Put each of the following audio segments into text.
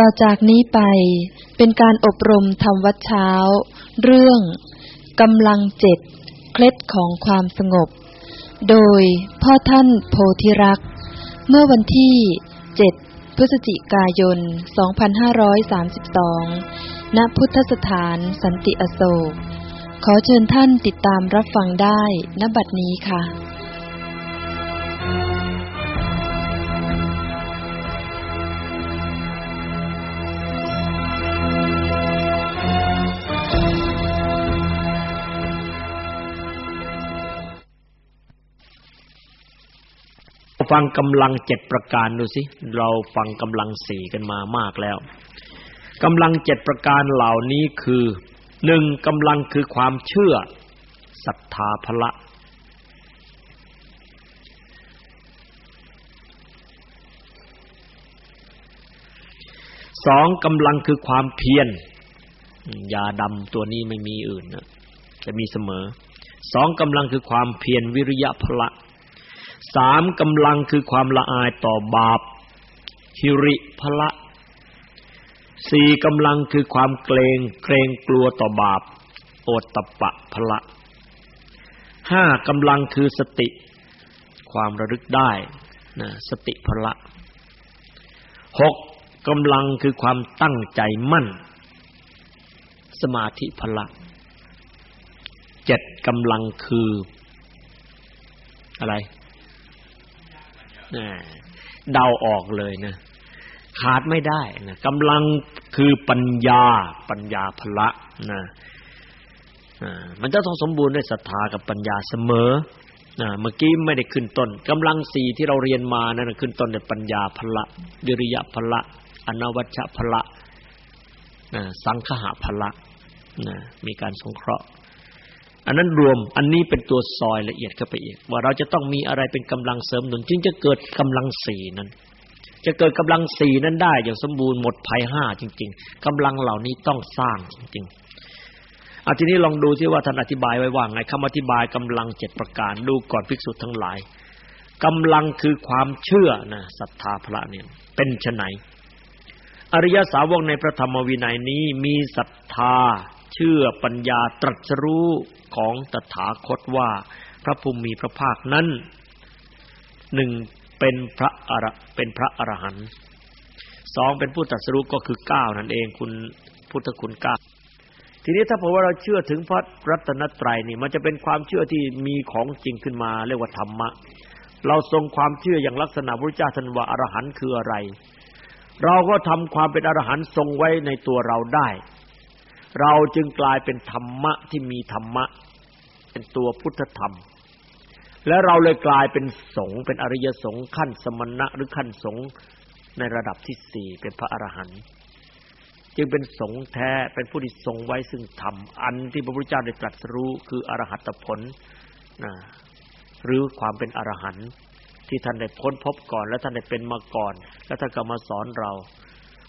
ต่อจากนี้ไปเป็นการอบรมทำวัดเช้า เรื่องกำลังเจ็ดเคล็ดของความสงบ โดยพ่อท่านโพธิรักษ์ เมื่อวันที่ 7 พฤศจิกายน 2532 ณ พุทธสถานสันติอโศก ขอเชิญท่านติดตามรับฟังได้ณบัดนี้ค่ะ ฟังกำลังเจ็ดประการดูสิเราฟังกำลังสี่กันมามากแล้วกำลังเจ็ดประการเหล่านี้คือหนึ่งกำลังคือความเชื่อศรัทธาพละสองกำลังคือความเพียรยาดำตัวนี้ไม่มีอื่นนะจะมีเสมอสองกำลังคือความเพียรวิริยะพละ สามกำลังคือความละอายต่อบาปฮิริพละสี่กำลังคือความเกรงเกรงกลัวต่อบาป โอตตะปะพละห้ากำลังคือสติ ความระลึกได้นะสติพละหกกำลังคือความตั้งใจมั่น สมาธิพละเจ็ดกำลังคืออะไร เดาออกเลยนะขาดไม่ได้นะกำลังคือปัญญาปัญญาพละนะมันจะต้องสมบูรณ์ด้วยศรัทธากับปัญญาเสมอนะเมื่อกี้ไม่ได้ขึ้นต้นกำลังสี่ที่เราเรียนมานั่นขึ้นต้นด้วยปัญญาพละวิริยะพละอนวัชชะพละนะสังคหะพละนะมีการสงเคราะห์ อันนั้นรวมอันนี้เป็นตัวซอยละเอียดเข้าไปอีก ว่าเราจะต้องมีอะไรเป็นกำลังเสริมหนุนจึงจะเกิดกำลังสี่นั้น จะเกิดกำลังสี่นั้นได้ อย่างสมบูรณ์หมดภัยห้าจริง ๆกำลังเหล่านี้ต้องสร้างจริงๆอาทีนี้ลองดูที่ว่าท่านอธิบายไว้ว่าไงคำอธิบายกำลังเจ็ดประการดูก่อนภิกษุทั้งหลายกำลังคือความเชื่อนะศรัทธาพระเนี่ยเป็นไฉนอริยสาวกในพระธรรมวินัยนี้มีศรัทธา เชื่อปัญญาตรัสรู้ของตถาคตว่า พระภูมิพระภาคนั้นหนึ่งเป็นพระอรเป็นพระอรหันต์สองเป็นผู้ตรัสรู้ก็คือเก้านั่นเองคุณพุทธคุณเก้าทีนี้ถ้าผมว่าเราเชื่อถึงพระรัตนตรัยนี่มันจะเป็นความเชื่อที่มีของจริงขึ้นมาเรียกว่าธรรมะ เราทรงความเชื่ออย่างลักษณะพระเจ้าท่านว่าอรหันต์คืออะไร เราก็ทำความเป็นอรหันต์ทรงไว้ในตัวเราได้ เราจึงกลายเป็นธรรมะที่มีธรรมะ เป็นตัวพุทธธรรม และเราเลยกลายเป็นสงฆ์เป็นอริยสงฆ์ขั้นสมณะหรือขั้นสงฆ์ในระดับที่สี่เป็นพระอรหันต์จึงเป็นสงฆ์แท้เป็นผู้ที่ทรงไว้ซึ่งธรรม อันที่พระพุทธเจ้าได้ตรัสรู้คืออรหัตผลนะหรือความเป็นอรหันต์ที่ท่านได้พ้นพบก่อน และท่านได้เป็นมาก่อน แล้วท่านก็มาสอนเรา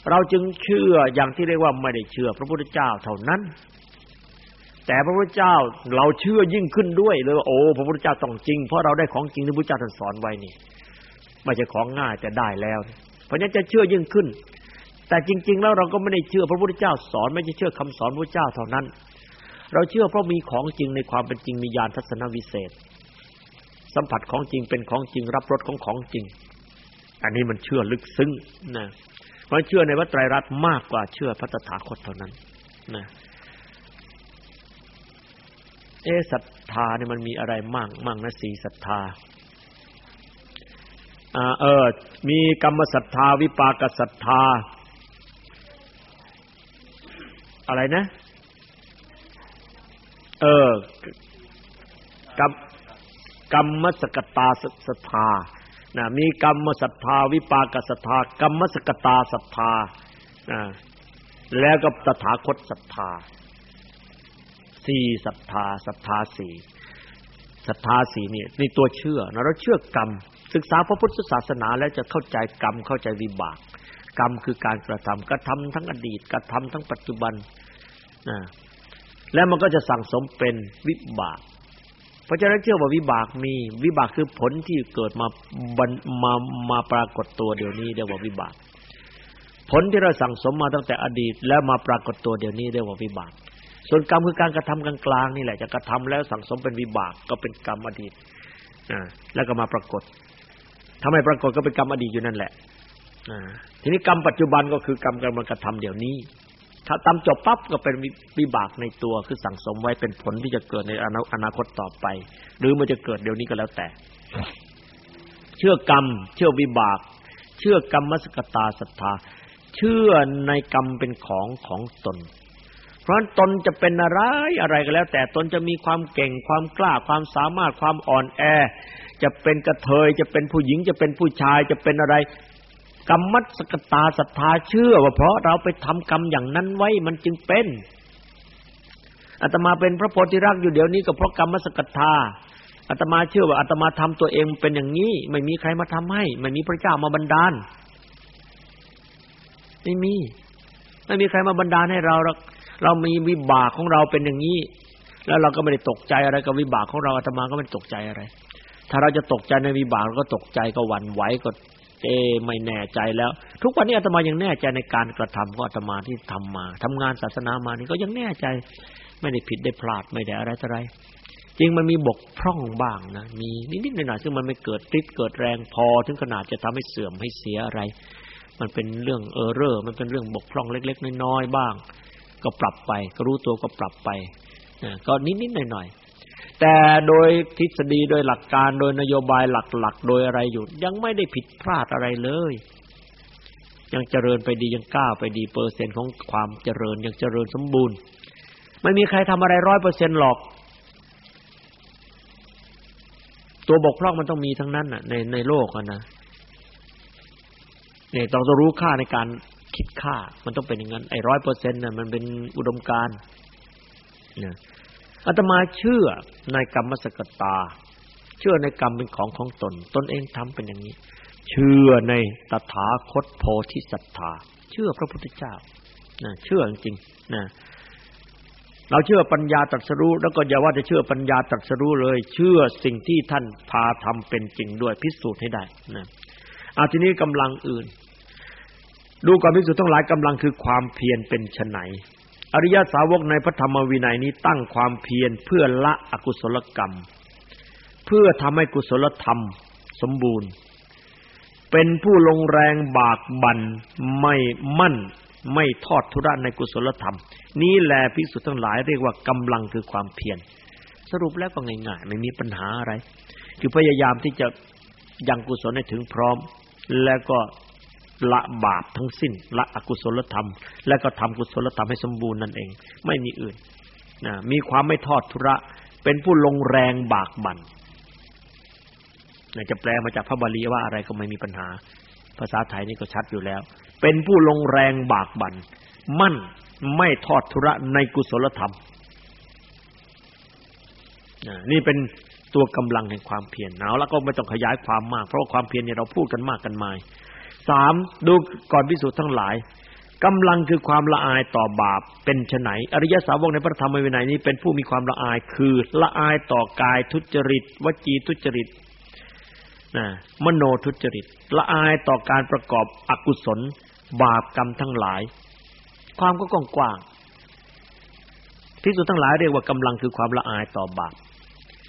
เราจึงเชื่ออย่างที่เรียกว่าไม่ได้เชื่อ พระพุทธเจ้าเท่านั้น แต่พระพุทธเจ้าเราเชื่อยิ่งขึ้นด้วยเลยว่าโอ้พระพุทธเจ้าต้องจริง เพราะเราได้ของจริงที่พระพุทธเจ้าท่านสอนไว้นี่ไม่ใช่ของง่ายแต่ได้แล้ว เพราะฉะนั้นจะเชื่อยิ่งขึ้น แต่จริง ๆ แล้วเราก็ไม่ได้เชื่อพระพุทธเจ้าสอน ไม่ใช่เชื่อคำสอนพระพุทธเจ้าเท่านั้น เราเชื่อเพราะมีของจริงในความเป็นจริงมีญาณทัศนวิเศษ สัมผัสของจริงเป็นของจริงรับรสของของจริง อันนี้มันเชื่อลึกซึ้งนะ เพราะเชื่อในวัตไตรรัตน์มากกว่าเชื่อพระตถาคตเท่านั้นนะเอศรัทธาเนี่ยมันมีอะไรมั่งมั่งนะสีศรัทธาอ่าเออ มีกรรมศรัทธาวิปากศรัทธา อะไรนะ เออกรรมกรรมสกตาศรัทธา นะมีกรรมศรัทธาวิปากศรัทธากรรมสกตาศรัทธานะแล้วก็ตถาคตศรัทธาสี่ศรัทธาศรัทธาสี่ศรัทธาสี่นี่นี่ตัวเชื่อนะเราเชื่อกรรม ศึกษาพระพุทธศาสนาแล้วจะเข้าใจกรรมเข้าใจวิบาก กรรมคือการกระทำกระทำทั้งอดีตกระทำทั้งปัจจุบันนะแล้วมันก็จะสั่งสมเป็นวิบาก ราะฉะนั้นเชื่อว่าวิบากมี วิบากคือผลที่เกิดมามามาปรากฏตัวเดี๋ยวนี้เรียกว่าวิบาก ผลที่เราสั่งสมมาตั้งแต่อดีต แล้วมาปรากฏตัวเดี๋ยวนี้เรียกว่าวิบาก ส่วนกรรมคือการกระทำกลางๆนี่แหละจะกระทำแล้วสั่งสมเป็นวิบากก็เป็นกรรมอดีตนะแล้วก็มาปรากฏทำไมปรากฏก็เป็นกรรมอดีตอยู่นั่นแหละอ่าทีนี้กรรมปัจจุบันก็คือกรรมกำลังกระทำเดี๋ยวนี้ ถ้าตาจบปั๊บก็เป็นวิบากในตัวคือสั่งสมไว้เป็นผลที่จะเกิดในอนาคตต่อไป หรือมันจะเกิดเดี๋ยวนี้ก็แล้วแต่ เชื่อกรรม เชื่อวิบาก เชื่อกรรมมสกตาศรัทธาเชื่อในกรรมเป็นของของตน เพราะตนจะเป็นอะไรอะไรก็แล้ว แต่ตนจะมีความเก่งความกล้าความสามารถความอ่อนแอ จะเป็นกระเทยจะเป็นผู้หญิงจะเป็นผู้ชายจะเป็นอะไร กรรมมัสกตาศรัทธาเชื่อว่าเพราะเราไปทำกรรมอย่างนั้นไว้มันจึงเป็นอาตมาเป็นพระโพธิรักษ์อยู่เดี๋ยวนี้ก็เพราะกรรมสกตาอาตมาเชื่อว่าอาตมาทำตัวเองเป็นอย่างนี้ ไม่มีใครมาทำให้ ไม่มีพระเจ้ามาบันดาล ไม่มี ไม่มีใครมาบันดาลให้เราเราเรามีวิบากของเราเป็นอย่างนี้ แล้วเราก็ไม่ได้ตกใจอะไรกับวิบากของเราอาตมาก็ไม่ตกใจอะไร ถ้าเราจะตกใจในวิบากเราก็ตกใจก็หวั่นไหวก็ เอไม่แน่ใจแล้ว ทุกวันนี้อาตมายังแน่ใจในการกระทำของอาตมาที่ทำมาทำงานศาสนามานี่ก็ยังแน่ใจ ไม่ได้ผิดได้พลาดไม่ได้อะไรอะไรจริงมันมีบกพร่องบ้างนะมีนิดๆหน่อยๆซึ่งมันไม่เกิดฤทธิ์เกิดแรงพอ ถึงขนาดจะทำให้เสื่อมให้เสียอะไร มันเป็นเรื่อง error มันเป็นเรื่องบกพร่องเล็ก ๆ น้อยๆบ้าง ก็ปรับไป ก็รู้ตัวก็ปรับไปก็นิดๆหน่อยๆ แต่โดยทฤษฎีโดยหลักการโดยนโยบายหลักๆ โดยอะไรอยู่ ยังไม่ได้ผิดพลาดอะไรเลย ยังเจริญไปดียังก้าวไปดีเปอร์เซ็นต์ของความเจริญยังเจริญสมบูรณ์ ไม่มีใครทำอะไรร้อยเปอร์เซ็นต์หรอก ตัวบกพร่องมันต้องมีทั้งนั้นน่ะในในโลกอะนะเนี่ยต้องรู้ค่าในการคิดค่า มันต้องเป็นอย่างนั้นไอ้ร้อยเปอร์เซ็นต์น่ะมันเป็นอุดมการณ์เนี่ย อาตมาเชื่อในกรรมสกตา เชื่อในกรรมเป็นของของตน ตนเองทำเป็นอย่างนี้ เชื่อในตถาคตโพธิสัตธาเชื่อพระพุทธเจ้านะเชื่อจริงๆนะเราเชื่อปัญญาตรัสรู้แล้วก็อย่าว่าจะเชื่อปัญญาตรัสรู้เลย เชื่อสิ่งที่ท่านพาทำเป็นจริงด้วยพิสูจน์ให้ได้นะอาทีนี้กำลังอื่น ดูก่อนพิสูจน์ทั้งหลายกำลังคือความเพียรเป็นไฉน อริยสาวกในพระธรรมวินัยนี้ตั้งความเพียรเพื่อละอกุศลกรรม เพื่อทำให้กุศลธรรมสมบูรณ์ เป็นผู้ลงแรงบากบันไม่มั่น ไม่ทอดทุระในกุศลธรรม นี้แหละภิกษุทั้งหลายเรียกว่ากำลังคือความเพียรสรุปแล้วก็ง่ายๆไม่มีปัญหาอะไร คือพยายามที่จะยังกุศลให้ถึงพร้อม แล้วก็ ละบาปทั้งสิ้น ละอกุศลธรรม และก็ทำกุศลธรรมให้สมบูรณ์นั่นเอง ไม่มีอื่นนะมีความไม่ทอดทุระ เป็นผู้ลงแรงบากบั่นจะแปลมาจากพระบาลีว่าอะไรก็ไม่มีปัญหา ภาษาไทยนี่ก็ชัดอยู่แล้ว เป็นผู้ลงแรงบากบั่นมั่นไม่ทอดทุระในกุศลธรรมนี่เป็นตัวกำลังแห่งความเพียรเอาแล้วก็ไม่ต้องขยายความมาก เพราะว่าความเพียรเนี่ยเราพูดกันมากกันมา สามดูก่อนพิสูจน์ทั้งหลายกำลังคือความละอายต่อบาปเป็นไฉนอริยสาวกในพระธรรมวินัยนี้เป็นผู้มีความละอายคือละอายต่อกายทุจริต วจีทุจริตนะมโนทุจริต ละอายต่อการประกอบอกุศล บาปกรรมทั้งหลาย ความก็กว้างพิสูจน์ทั้งหลายเรียกว่ากำลังคือความละอายต่อบาป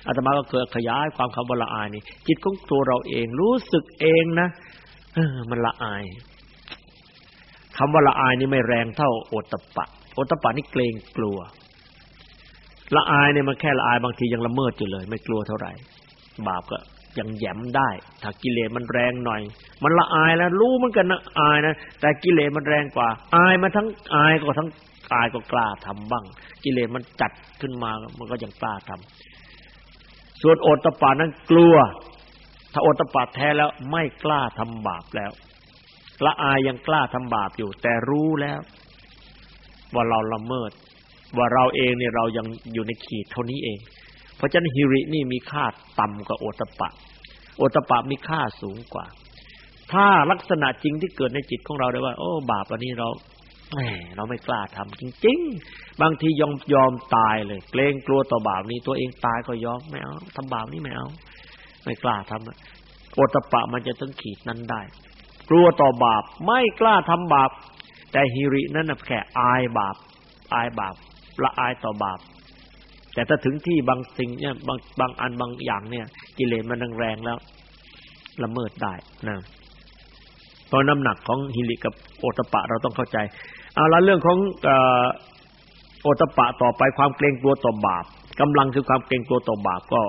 อาตมาก็เคยขยายความคำว่าละอายนี่จิตของตัวเราเองรู้สึกเองนะ เออ มันละอายคำว่าละอายนี่ไม่แรงเท่าโอตปะ โอตปะนี่เกรงกลัว ละอายเนี่ยมันแค่ละอายบางทียังละเมิดอยู่เลย ไม่กลัวเท่าไหร่ บาปก็ยังแย้มได้ ถ้ากิเลสมันแรงหน่อย มันละอายแล้วรู้เหมือนกันนะอายนะแต่กิเลสมันแรงกว่า อายมาทั้งอายก็ทั้งอายก็กล้าทำบ้าง กิเลสมันจัดขึ้นมามันก็ยังกล้าทำส่วนโอตปานั้นกลัว ถ้าโอตปาแท้แล้วไม่กล้าทำบาปแล้ว ละอายยังกล้าทำบาปอยู่ แต่รู้แล้ว ว่าเราละเมิด ว่าเราเองเนี่ยเรายังอยู่ในขีดเท่านี้เอง เพราะฉะนั้นฮิรินี่มีค่าต่ำกว่าโอตปะ โอตปะมีค่าสูงกว่า ถ้าลักษณะจริงที่เกิดในจิตของเราได้ว่า โอ้ บาปอันนี้เราแหมเราไม่กล้าทำจริง ๆ บางทียอมยอมตายเลย เกรงกลัวต่อบาปนี้ ตัวเองตายก็ยอมไม่เอาทำบาปนี้ไม่เอา ไม่กล้าทำโอตปะมันจะต้องขีดนั้นได้ กลัวต่อบาป ไม่กล้าทำบาป แต่ฮิรินั่นน่ะแค่อายบาป อายบาปละอายต่อบาป แต่ถ้าถึงที่บางสิ่งเนี่ยบางบางอันบางอย่างเนี่ย กิเลสมันแรงแล้ว ละเมิดได้นะเพราะน้ำหนักของฮิริกับโอตปะเราต้องเข้าใจเอาละเรื่องของโอตปะต่อไปความเกรงกลัวต่อบาปกำลังคือความเกรงกลัวต่อบาปก็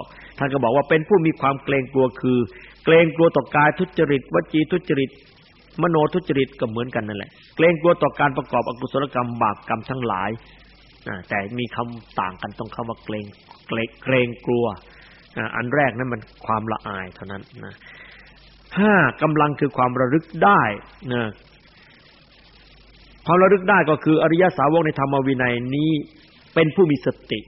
านก็บอกว่าเป็นผู้มีความเกรงกลัวคือ เกรงกลัวต่อกายทุจริตวจีทุจริต มโนทุจริตก็เหมือนกันนั่นแหละ เกรงกลัวต่อการประกอบอกุศลกรรมบาปกรรมทั้งหลายแต่มีคำต่างกันตรงคำว่าเกรงเกรงกลัวอันแรกนั้นมันความละอายเท่านั้นนะห้ากำลังคือความระลึกได้นะความระลึกได้ก็คืออริยสาวกในธรรมวินัยนี้เป็นผู้มีสติ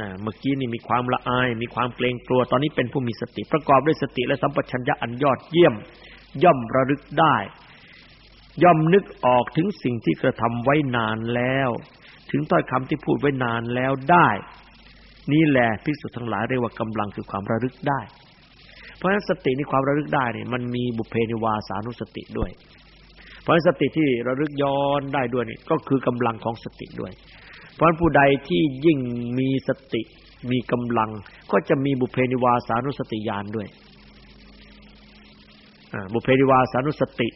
นะเมื่อกี้นี่มีความละอาย มีความเกรงกลัว ตอนนี้เป็นผู้มีสติ ประกอบด้วยสติและสัมปชัญญะอันยอดเยี่ยม ย่อมระลึกได้ ย่อมนึกออกถึงสิ่งที่กระทำไว้นานแล้ว ถึงถ้อยคำที่พูดไว้นานแล้วได้ นี่แหละภิกษุทั้งหลายเรียกว่ากำลังคือความระลึกได้ เพราะฉะนั้นสติในความระลึกได้เนี่ยมันมีบุพเพนิวาสานุสติด้วย เพราะฉะนั้นสติที่ระลึกย้อนได้ด้วยนี่ก็คือกำลังของสติด้วย เพราะผู้ใดที่ยิ่งมีสติมีกำลัง ก็จะมีบุเพนิวาสานุสติญาณด้วยบุเพนิวาสานุสติ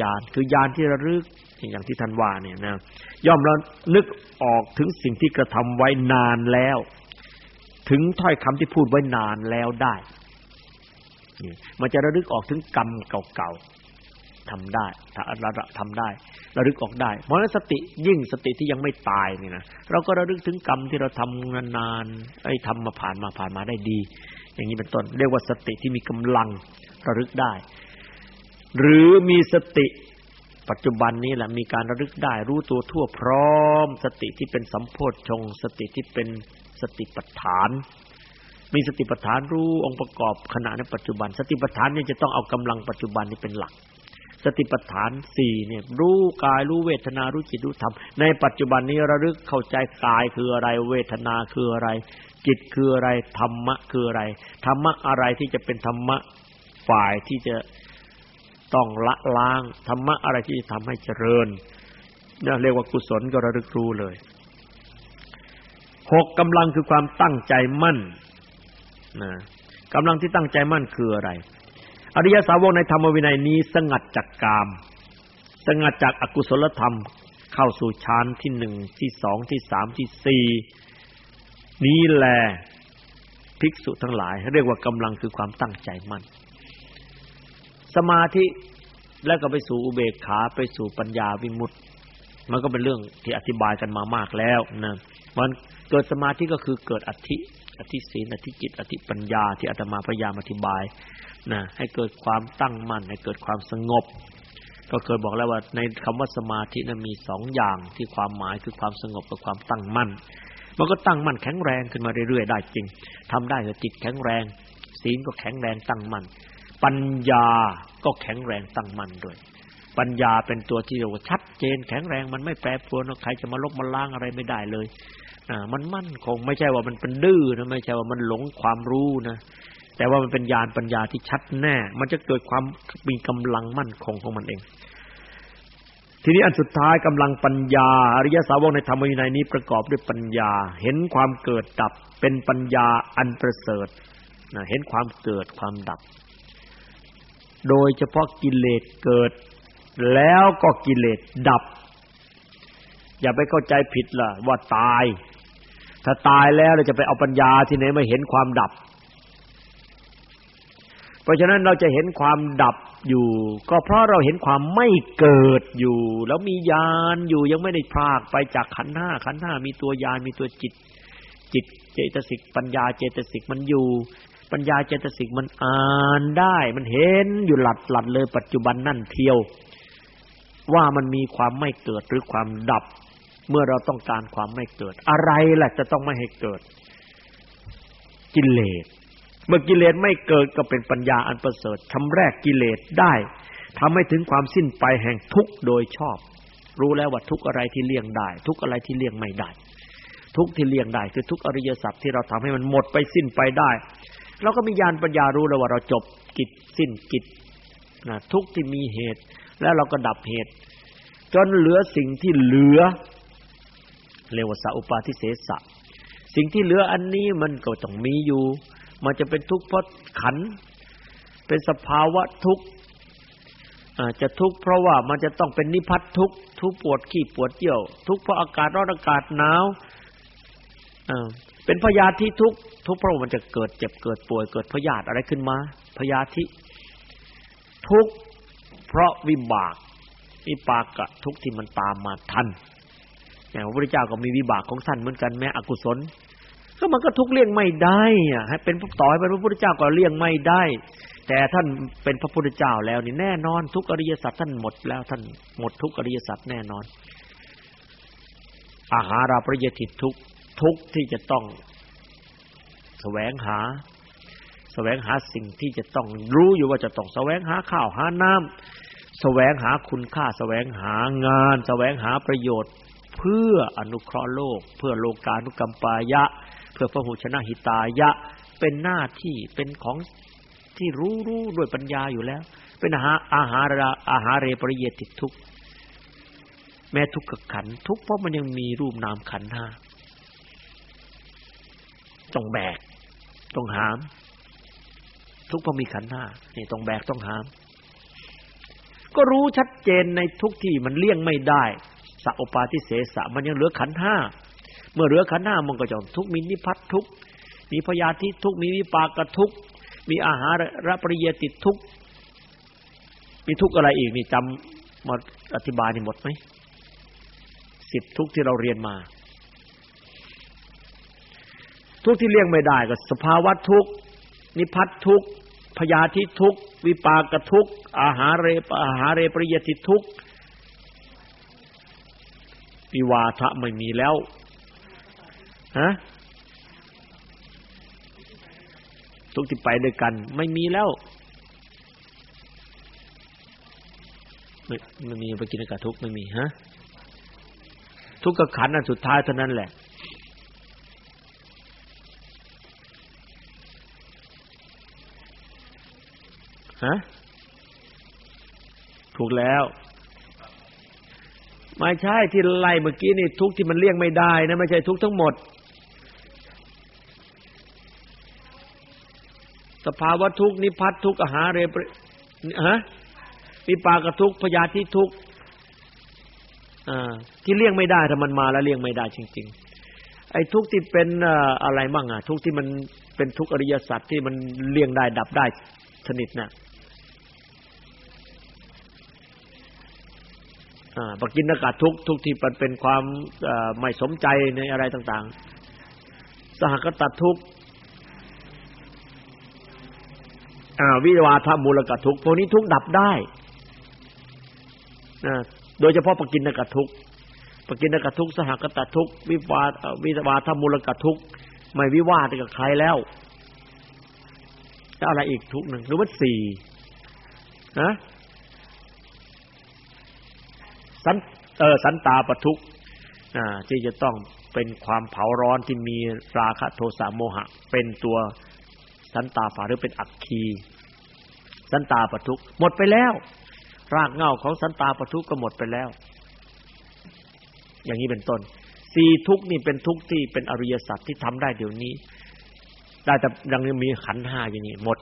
ญาณคือญาณที่ระลึกอย่างที่ท่านว่าเนี่ยนะย่อมระนึกออกถึงสิ่งที่กระทำไว้นานแล้ว ถึงถ้อยคำที่พูดไว้นานแล้วได้มันจะระลึกออกถึงกรรมเก่าๆทำได้ถ้าระทำได้ ระลึกออกได้ เพราะนั้นสติยิ่งสติที่ยังไม่ตายนี่นะเราก็ระลึกถึงกรรมที่เราทำนานๆไอ้ทำมาผ่านมาผ่านมาได้ดี อย่างนี้เป็นต้น เรียกว่าสติที่มีกำลังระลึกได้ หรือมีสติปัจจุบันนี้แหละมีการระลึกได้ รู้ตัวทั่วพร้อม สติที่เป็นสัมโพชฌงสติที่เป็นสติปัฏฐาน มีสติปัฏฐานรู้องค์ประกอบขณะในปัจจุบัน สติปัฏฐานนี่จะต้องเอากำลังปัจจุบันนี้เป็นหลัก สติปัฏฐานสี่เนี่ยรู้กายรู้เวทนารู้จิตรู้ธรรมในปัจจุบันนี้ระลึกเข้าใจกายคืออะไรเวทนาคืออะไร จิตคืออะไรธรรมะคืออะไรธรรมะอะไรที่จะเป็นธรรมะฝ่ายที่จะต้องละล้างธรรมะอะไรที่จะทำให้เจริญนี่เรียกว่ากุศลก็ระลึกรู้เลยหกกำลังคือความตั้งใจมั่นนะกำลังที่ตั้งใจมั่นคืออะไร อริยสาวกในธรรมวินัยนี้สงัดจากกาม สงัดจากอกุศลธรรม เข้าสู่ฌานที่หนึ่งที่สองที่สามที่สี่นี้แหละภิกษุทั้งหลาย เรียกว่ากำลังคือความตั้งใจมั่น สมาธิแล้วก็ไปสู่อุเบกขาไปสู่ปัญญาวิมุตติ มันก็เป็นเรื่องที่อธิบายกันมามากแล้วนะมันเกิดสมาธิก็คือเกิดอัธิ อธิศีลอธิจิต อธิปัญญาที่อาตมาพยายามอธิบายนะให้เกิดความตั้งมั่นให้เกิดความสงบ ก็เคยบอกแล้วว่าในคำว่าสมาธินั้นมีสองอย่างที่ความหมายคือความสงบกับความตั้งมั่น มันก็ตั้งมั่นแข็งแรงขึ้นมาเรื่อยๆได้จริงทำได้ก็จิตแข็งแรง ศีลก็แข็งแรงตั้งมั่นปัญญาก็แข็งแรงตั้งมั่นด้วย ปัญญาเป็นตัวที่เราชัดเจนแข็งแรงมันไม่แปรปรวนใครจะมาลบมาล้างอะไรไม่ได้เลย อ่ามันมั่นคงไม่ใช่ว่ามันเป็นดื้อนะไม่ใช่ว่ามันหลงความรู้นะแต่ว่ามันเป็นญาณปัญญาที่ชัดแน่ มันจะเกิดความมีกำลังมั่นคงของมันเอง ทีนี้อันสุดท้ายกำลังปัญญา อริยสาวกในธรรมวินัยนี้ประกอบด้วยปัญญา เห็นความเกิดดับเป็นปัญญาอันประเสริฐนะเห็นความเกิดความดับ โดยเฉพาะกิเลสเกิด แล้วก็กิเลสดับ อย่าไปเข้าใจผิดล่ะว่าตาย ถ้าตายแล้วเราจะไปเอาปัญญาที่ไหนมาเห็นความดับ เพราะฉะนั้นเราจะเห็นความดับอยู่ ก็เพราะเราเห็นความไม่เกิดอยู่ แล้วมียานอยู่ยังไม่ได้พากไปจากขันธ์ห้าขันธ์ห้ามีตัวยานมีตัวจิต จิตเจตสิกปัญญาเจตสิกมันอยู่ ปัญญาเจตสิกมันอ่านได้ มันเห็นอยู่หลัดหลัดเลยปัจจุบันนั่นเที่ยว ว่ามันมีความไม่เกิดหรือความดับ เมื่อเราต้องการความไม่เกิด อะไรล่ะจะต้องไม่ให้เกิด กิเลส เมื่อกิเลสไม่เกิดก็เป็นปัญญาอันประเสริฐทำแรกกิเลสได้ทำให้ถึงความสิ้นไปแห่งทุกข์โดยชอบ รู้แล้วว่าทุกอะไรที่เลี่ยงได้ ทุกอะไรที่เลี่ยงไม่ได้ ทุกที่เลี่ยงได้คือทุกอริยสัจที่เราทำให้มันหมดไปสิ้นไปได้เราก็มีญาณปัญญารู้แล้วว่าเราจบกิจสิ้นกิจนะทุกที่มีเหตุ แล้วเราก็ดับเหตุ จนเหลือสิ่งที่เหลือ เรียกว่าสัพปาทิเสสะ สิ่งที่เหลืออันนี้มันก็ต้องมีอยู่ มันจะเป็นทุกข์เพราะขัน เป็นสภาวะทุกข์อาจจะทุกข์เพราะว่ามันจะต้องเป็นนิพัททุกข์ทุกข์ปวดขี้ปวดเยี่ยว ทุกข์เพราะอากาศร้อนอากาศหนาวเป็นพยาธิทุกข์ทุกข์เพราะมันจะเกิดเจ็บเกิดป่วยเกิดพยาธิอะไรขึ้นมาพยาธิทุกข์เพราะวิบากวิปากะทุกข์ที่มันตามมาทัน อย่างพระพุทธเจ้าก็มีวิบากของท่านเหมือนกันแม้อกุศลก็มันก็ทุกเลี่ยงไม่ได้อะให้เป็นต่อยเป็นพระพุทธเจ้าก็เลี่ยงไม่ได้ แต่ท่านเป็นพระพุทธเจ้าแล้วนี่แน่นอน ทุกอริยสัจท่านหมดแล้วท่านหมดทุกอริยสัจแน่นอน อาหาราปริยติทุกทุกที่จะต้องแสวงหา แสวงหาสิ่งที่จะต้องรู้อยู่ว่าจะต้องแสวงหาข้าวหาน้ำแสวงหาคุณค่า แสวงหางาน แสวงหาประโยชน์ เพื่ออนุเคราะห์โลก เพื่อโลกานุกรรมปายะ เพื่อพระหุชนะหิตายะ เป็นหน้าที่เป็นของที่รู้รู้ด้วยปัญญาอยู่แล้ว เป็นอาหารอาหารอาหารเรปริเยติทุกแม้ทุกขขันทุกเพราะมันยังมีรูปนามขันห้าต้องแบกต้องหาม ทุกเพราะมีขันห้านี่ต้องแบกต้องหาม ก็รู้ชัดเจนในทุกที่มันเลี่ยงไม่ได้ สัพปาทิเสสะมันยังเหลือขันห้าเมื่อเหลือขันห้ามันก็จะทุกมีนิพัททุกมีพยาธิทุกมีวิปากทุกมีอาหารรปริยติทุกมีทุกอะไรอีกนี่จำมาอธิบายนี่หมดไหมสิบทุกที่เราเรียนมา ทุกที่เลี่ยงไม่ได้ก็สภาวะทุกนิพัททุกพยาธิทุกวิปากทุกอาหารเรอาหารเรปริยติทุก วิวาทะไม่มีแล้วฮะทุกที่ไปด้วยกัน ไม่มีแล้วไม่ไม่มีไปกินกับทุกไม่มีฮะทุกข์กับขันอันสุดท้ายเท่านั้นแหละ ฮะ ถูกแล้ว ไม่ใช่ที่ไล่เมื่อกี้นี่ทุกที่มันเลี่ยงไม่ได้นะไม่ใช่ทุกทั้งหมด สภาวะทุกนิพัททุกอาหารเรปฮะมีปากทุกพยาธิทุกอ่าที่เลี่ยงไม่ได้ถ้ามันมาแล้วเลี่ยงไม่ได้จริง ๆ ไอ้ทุกที่เป็นอะไรบ้างอะ ทุกที่มันเป็นทุกอริยสัจที่มันเลี่ยงได้ดับได้สนิทน่ะ ปกินอากาศทุกทุกที่มันเป็นความไม่สมใจในอะไรต่างๆ สหกตทุกวิวาทมูลกทุกพวกนี้ทุกดับได้โดยเฉพาะปกินกทุกปกินกทุกสหกตัดทุกวิวาวิวาทมูลกทุกไม่วิวาทกับใครแล้วแล้วอะไรอีกทุกหนึ่งหรือว่าสี่นะ สันเออสันตาปทุกอ่าที่จะต้องเป็นความเผาร้อนที่มีราคะโทสะโมหะ เป็นตัวสันตาฝาหรือเป็นอักคีสันตาปทุกหมดไปแล้ว รากเงาของสันตาปทุกก็หมดไปแล้ว อย่างนี้เป็นต้นสี่ทุกนี่เป็นทุกที่เป็นอริยสัจที่ทำได้เดี๋ยวนี้ ได้แต่ยังมีขันห้าอย่างนี้หมด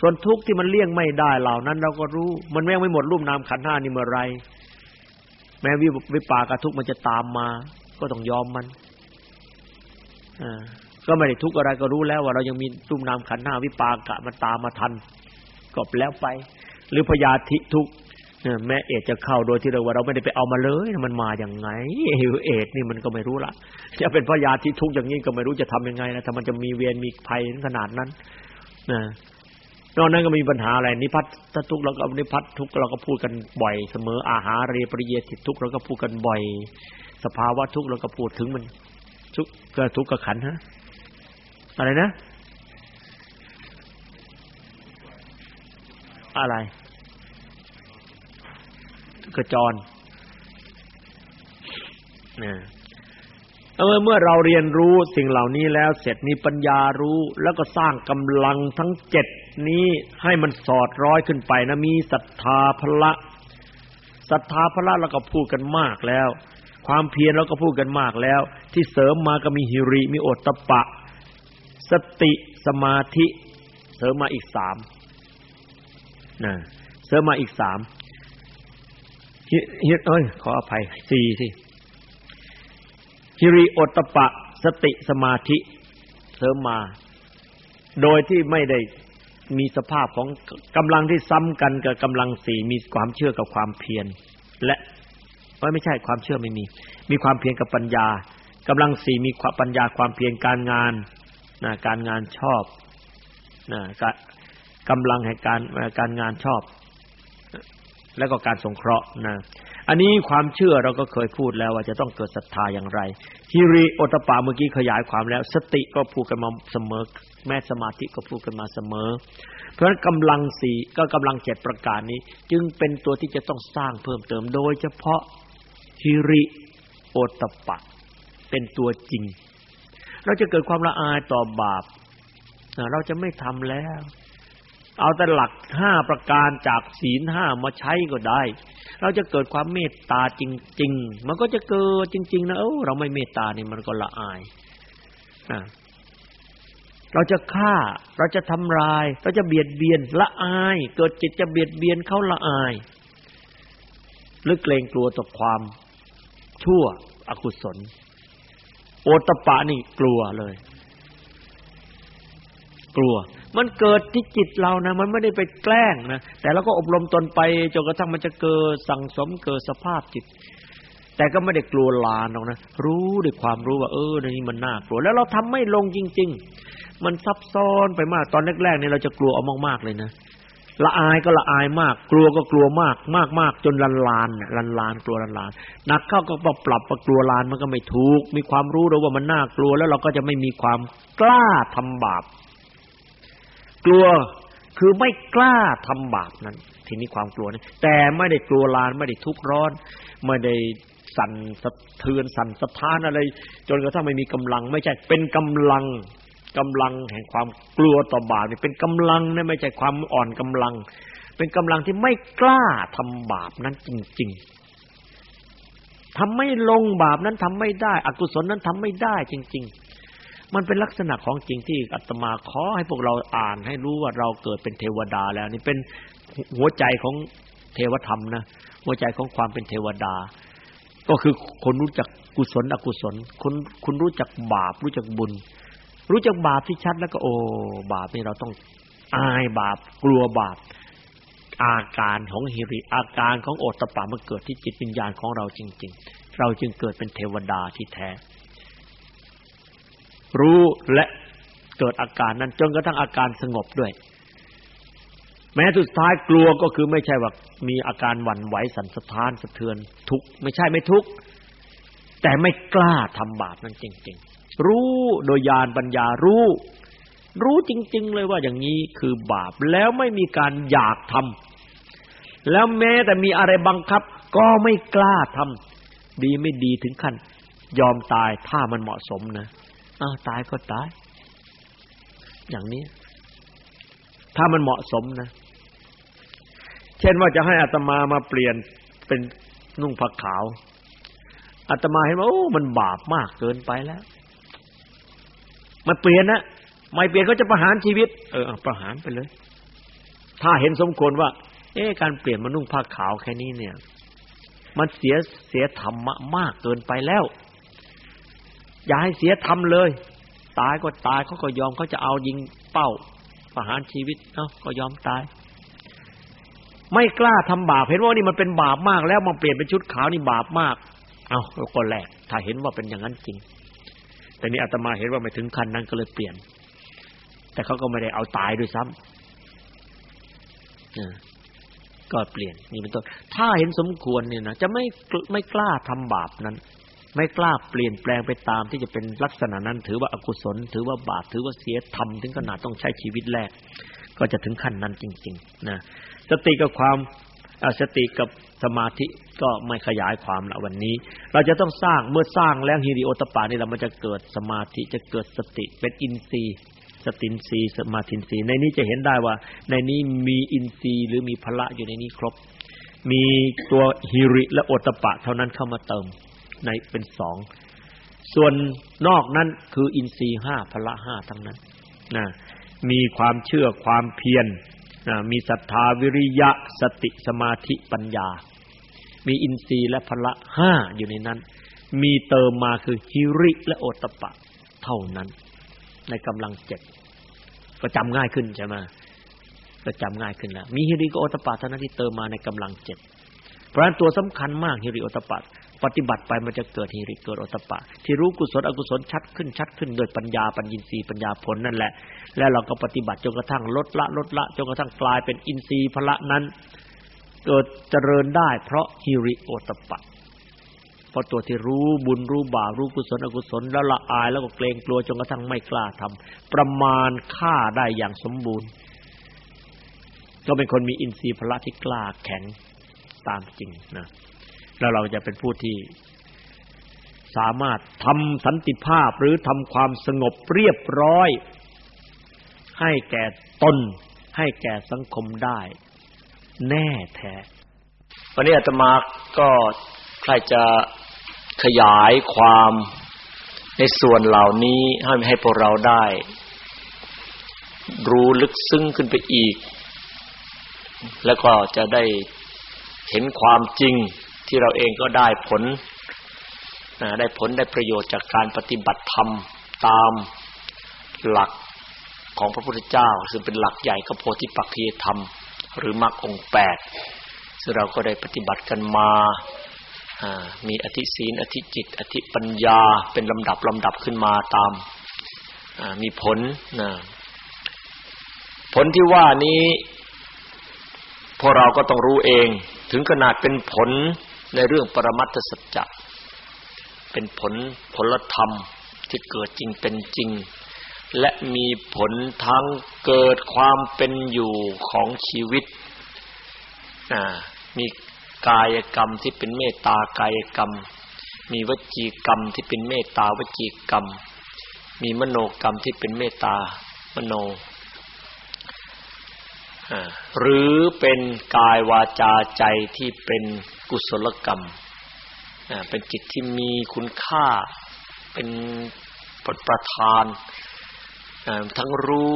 ส่วนทุกที่มันเลี่ยงไม่ได้เหล่านั้น เราก็รู้ มันแม่งไม่หมดรูปนามขันห้านี่เมื่อไร แม้วิวิปากทุกมันจะตามมา ก็ต้องยอมมันอ่าก็ไม่ได้ทุกข์อะไรก็รู้แล้วว่าเรายังมีตุ้มนามขันหน้าวิปากะมันตามมาทันก็แล้วไป หรือพยาธิทุกแม้เอดจะเข้าโดยที่เราว่าเราไม่ได้ไปเอามาเลยมันมาอย่างไงเอดนี่มันก็ไม่รู้ละจะเป็นพยาธิทุกอย่างนี้ก็ไม่รู้จะทำยังไงนะถ้ามันจะมีเวรมีภัยขนาดนั้นนะ นอกนั้นก็มีปัญหาอะไรนิพัททุกเราก็นิพัททุกเราก็พูดกันบ่อยเสมออาหารเรปริเยติทุกเราก็พูดกันบ่อย สภาวะทุกเราก็พูดถึงมัน ทุกก็ทุกข์กับขันฮะอะไรนะ อะไรกระจรเนี่ยเมื่อเมื่อเราเรียนรู้สิ่งเหล่านี้แล้วเสร็จมีปัญญารู้ แล้วก็สร้างกำลังทั้งเจ็ด นี้ให้มันสอดร้อยขึ้นไปนะมีศรัทธาพละศรัทธาพละเราก็พูดกันมากแล้ว ความเพียรเราก็พูดกันมากแล้ว ที่เสริมมาก็มีหิริมีโอตตะปะ สติสมาธิเสริมมาอีกสามนะเสริมมาอีกสามฮิฮิเอ้ยขออภัยสี่สิฮิริโอตตะปะ สติสมาธิเสริมมา โดยที่ไม่ได้ มีสภาพของกำลังที่ซ้ำกันกับกำลังสี่มีความเชื่อกับความเพียรและไม่ใช่ความเชื่อไม่มี มีความเพียรกับปัญญากำลังสี่มีความปัญญาความเพียรการงานนะการงานชอบนะกำลังแห่งการการงานชอบ แล้วก็การสงเคราะห์นะอันนี้ความเชื่อเราก็เคยพูดแล้วว่าจะต้องเกิดศรัทธาอย่างไรฮิริโอตปาเมื่อกี้ขยายความแล้ว สติก็พูดกันมาเสมอ แม้สมาธิก็พูดกันมาเสมอ เพราะฉะนั้นกำลังสี่ก็กำลังเจ็ดประการนี้ จึงเป็นตัวที่จะต้องสร้างเพิ่มเติมโดยเฉพาะฮิริโอตปะ เป็นตัวจริง เราจะเกิดความละอายต่อบาปเราจะไม่ทำแล้ว เอาแต่หลักห้าประการจากศีลห้ามาใช้ก็ได้ เราจะเกิดความเมตตาจริง ๆ มันก็จะเกิดจริง ๆ นะเออเราไม่เมตตานี่มันก็ละอาย เราจะฆ่า เราจะทำลาย เราจะเบียดเบียนละอาย เกิดจิตจะเบียดเบียนเขาละอายหรือเกรงกลัวต่อความชั่วอกุศล โอตปะนี่กลัวเลย กลัว มันเกิดที่จิตเรานะ มันไม่ได้ไปแกล้งนะ แต่เราก็อบรมตนไปจนกระทั่งมันจะเกิดสั่งสมเกิดสภาพจิต แต่ก็ไม่ได้กลัวลานหรอกนะ รู้ด้วยความรู้ว่า เออนี่มันน่ากลัว แล้วเราทำไม่ลงจริง ๆ มันซับซ้อนไปมากตอนแรกๆเนี่ยเราจะกลัวเอามากๆเลยนะละอายก็ละอายมาก กลัวก็กลัวมากมากมากจนลันลานลันลานกลัวลันลานหนักเข้าก็ปรับประกลัวลานมันก็ไม่ถูก มีความรู้แล้วว่ามันน่ากลัวแล้วเราก็จะไม่มีความกล้าทำบาป กลัวคือไม่กล้าทำบาปนั้น ทีนี้ความกลัวนี่แต่ไม่ได้กลัวลานไม่ได้ทุกข์ร้อน ไม่ได้สั่นสะเทือนสั่นสะท้านอะไร จนกระทั่งไม่มีกำลัง ไม่ใช่เป็นกำลัง กำลังแห่งความกลัวต่อบาปนี่เป็นกำลังนะไม่ใช่ความอ่อนกำลัง เป็นกำลังที่ไม่กล้าทำบาปนั้นจริง ๆทำไม่ลงบาปนั้นทำไม่ได้ อกุศลนั้นทำไม่ได้จริง ๆ มันเป็นลักษณะของจริงที่อาตมาขอให้พวกเราอ่านให้รู้ว่าเราเกิดเป็นเทวดาแล้ว นี่เป็นหัวใจของเทวธรรมนะหัวใจของความเป็นเทวดา ก็คือคนรู้จักกุศลอกุศลคุณคุณรู้จักบาปรู้จักบุญ รู้จักบาปที่ชัดแล้วก็โอ้บาปนี่เราต้องอายบาปกลัวบาปอาการของฮิริอาการของโอตตะปามันเกิดที่จิตวิญญาณของเราจริง ๆ เราจึงเกิดเป็นเทวดาที่แท้ รู้และเกิดอาการนั้นจนกระทั่งอาการสงบด้วย แม้สุดท้ายกลัวก็คือไม่ใช่ว่ามีอาการหวั่นไหวสั่นสะท้านสะเทือนทุกไม่ใช่ไม่ทุกแต่ไม่กล้าทำบาปนั้นจริง ๆ รู้โดยญาณปัญญารู้ รู้จริง ๆ เลยว่าอย่างนี้คือบาปแล้วไม่มีการอยากทำแล้วแม้แต่มีอะไรบังคับ ก็ไม่กล้าทำดีไม่ดีถึงขั้น ยอมตายถ้ามันเหมาะสมนะอ้าวตายก็ตาย อย่างนี้ ถ้ามันเหมาะสมนะ เช่นว่าจะให้อัตมามาเปลี่ยนเป็นนุ่งผ้าขาวอาตมาเห็นว่าโอ้มันบาปมากเกินไปแล้ว มันเปลี่ยนนะไม่เปลี่ยนก็จะประหารชีวิต เออประหารไปเลย ถ้าเห็นสมควรว่า เอ๊การเปลี่ยนมานุ่งผ้าขาวแค่นี้เนี่ย มันเสียเสียธรรมะมากเกินไปแล้ว อย่าให้เสียธรรมเลย ตายก็ตายเขาก็ยอมเขาจะเอายิงเป้าประหารชีวิตเนาะก็ยอมตาย ไม่กล้าทำบาปเห็นว่านี่มันเป็นบาปมากแล้วมาเปลี่ยนเป็นชุดขาวนี่บาปมาก เอาก็แหลกถ้าเห็นว่าเป็นอย่างนั้นจริง แต่นี้อาตมาเห็นว่าไม่ถึงขั้นนั้นก็เลยเปลี่ยน แต่เขาก็ไม่ได้เอาตายด้วยซ้ำก็เปลี่ยนนี่เป็นต้นถ้าเห็นสมควรเนี่ยนะจะไม่ไม่กล้าทำบาปนั้น ไม่กล้าเปลี่ยนแปลงไปตามที่จะเป็นลักษณะนั้น ถือว่าอกุศล ถือว่าบาปถือว่าเสียธรรมถึงขนาดต้องใช้ชีวิตแลกก็จะถึงขั้นนั้นจริง ๆ นะสติกับความ สติกับสมาธิก็ไม่ขยายความละวันนี้ เราจะต้องสร้างเมื่อสร้างแล้วหิริโอตตัปปะนี่เรามันจะเกิดสมาธิจะเกิดสติเป็นอินทรีย์สตินทรีย์สมาธินทรีย์ในนี้จะเห็นได้ว่า ในนี้มีอินทรีย์หรือมีพละอยู่ในนี้ครบ มีตัวฮิริและโอตปะเท่านั้นเข้ามาเติมในเป็นสองส่วนนอกนั้นคืออินทรีย์ห้าพละห้าทั้งนั้นนะมีความเชื่อความเพียร มีศรัทธาวิริยะสติสมาธิปัญญา มีอินทรีย์และพละห้าอยู่ในนั้น มีเติมมาคือฮิริและโอตปะเท่านั้น ในกำลังเจ็ดก็จำง่ายขึ้นใช่ไหมก็จำง่ายขึ้นแล้วมีฮิริกับโอตปะเท่านั้นที่เติมมาในกำลังเจ็ดเพราะฉะนั้นตัวสำคัญมากฮิริโอตปะ ปฏิบัติไปมันจะเกิดฮิริเกิดโอตปะ ที่รู้กุศลอกุศลชัดขึ้นชัดขึ้นโดยปัญญาปัญญินทรีย์ปัญญาผลนั่นแหละ แล้วเราก็ปฏิบัติจนกระทั่งลดละลดละจนกระทั่งกลายเป็นอินทรีย์พละนั้น เกิดเจริญได้เพราะฮิริโอตปะเพราะตัวที่รู้บุญรู้บาปรู้กุศลอกุศลแล้วละอายแล้วก็เกรงกลัวจนกระทั่งไม่กล้าทำประมาณค่าได้อย่างสมบูรณ์ ก็เป็นคนมีอินทรีย์พละที่กล้าแข็งตามจริงนะ แล้วเราจะเป็นผู้ที่สามารถทำสันติภาพหรือทำความสงบเรียบร้อย ให้แก่ตน ให้แก่สังคมได้ แน่แท้ วันนี้อาตมาก็ใครจะขยายความในส่วนเหล่านี้ให้ให้พวกเราได้ รู้ลึกซึ้งขึ้นไปอีก แล้วก็จะได้เห็นความจริง ที่เราเองก็ได้ผลได้ผลได้ประโยชน์จากการปฏิบัติธรรมตามหลักของพระพุทธเจ้า ซึ่งเป็นหลักใหญ่ก็โพธิปักขีธรรม หรือมรรคองแปดซึ่งเราก็ได้ปฏิบัติกันมามีอธิศีลอธิจิต อธิปัญญาเป็นลำดับลำดับขึ้นมาตามมีผลนะผลที่ว่านี้พวกเราก็ต้องรู้เอง ถึงขนาดเป็นผล ในเรื่องปรมัตถสัจจะเป็นผลผลธรรมที่เกิดจริงเป็นจริง และมีผลทั้งเกิดความเป็นอยู่ของชีวิตมีกายกรรมที่เป็นเมตตากายกรรม มีวจีกรรมที่เป็นเมตตาวจีกรรม มีมโนกรรมที่เป็นเมตตามโนหรือเป็นกายวาจาใจที่เป็น กุศลกรรม เป็นจิตที่มีคุณค่า เป็นประธาน ทั้งรู้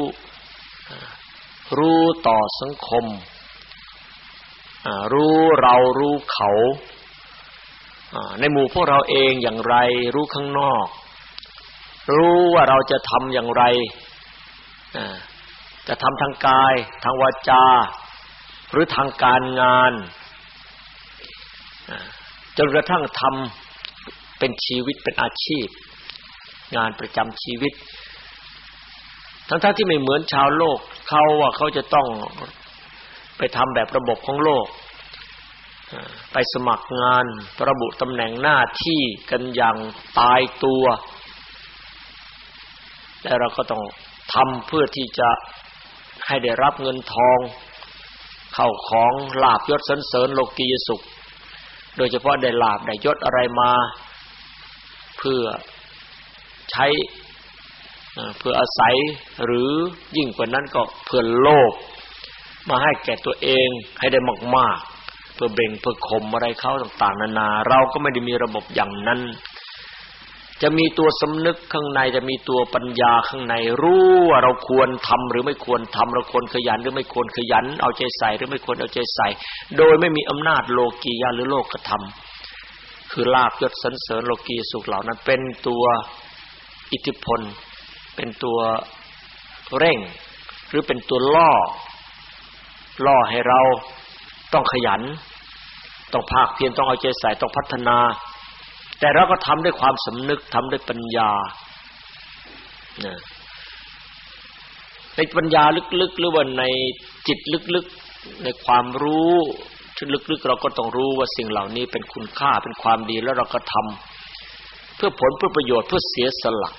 รู้ต่อสังคม รู้เรารู้เขาในหมู่พวกเราเองอย่างไร รู้ข้างนอก รู้ว่าเราจะทำอย่างไรจะทำทางกาย ทางวาจา หรือทางการงาน จนกระทั่งทำเป็นชีวิตเป็นอาชีพ งานประจำชีวิต ทั้งๆทที่ไม่เหมือนชาวโลกเขาว่าเขาจะต้องไปทำแบบระบบของโลก ไปสมัครงานระบุตำแหน่งหน้าที่กันอย่างตายตัวและเราก็ต้องทำเพื่อที่จะให้ได้รับเงินทอง เข้าของลาบยศสรรเสริญโลกียสุข โดยเฉพาะได้ลาบได้ยศอะไรมา เพื่อใช้เพื่ออาศัยหรือยิ่งกว่านั้นก็เพื่อโลภมาให้แก่ตัวเองให้ได้มากๆเพื่อเบ่งเพื่อข่มอะไรเขาต่าง ๆ นานา เราก็ไม่ได้มีระบบอย่างนั้น จะมีตัวสำนึกข้างในจะมีตัวปัญญาข้างใน รู้ว่าเราควรทำหรือไม่ควรทำเราควรขยันหรือไม่ควรขยัน เอาใจใส่หรือไม่ควรเอาใจใส่ โดยไม่มีอำนาจโลกียะหรือโลกธรรมคือลาบยศสันเสริญโลกีสุขเหล่านั้น เป็นตัวอิทธิพล เป็นตัวเร่ง หรือเป็นตัวล่อ ล่อให้เราต้องขยัน ต้องภาคเพียรต้องเอาใจใส่ต้องพัฒนา แต่เราก็ทำด้วยความสำนึกทำด้วยปัญญาในปัญญาลึกๆหรือว่าในจิตลึกๆในความรู้ลึกๆเราก็ต้องรู้ว่าสิ่งเหล่านี้เป็นคุณค่าเป็นความดีแล้วเราก็ทำเพื่อผลเพื่อประโยชน์เพื่อเสียสละ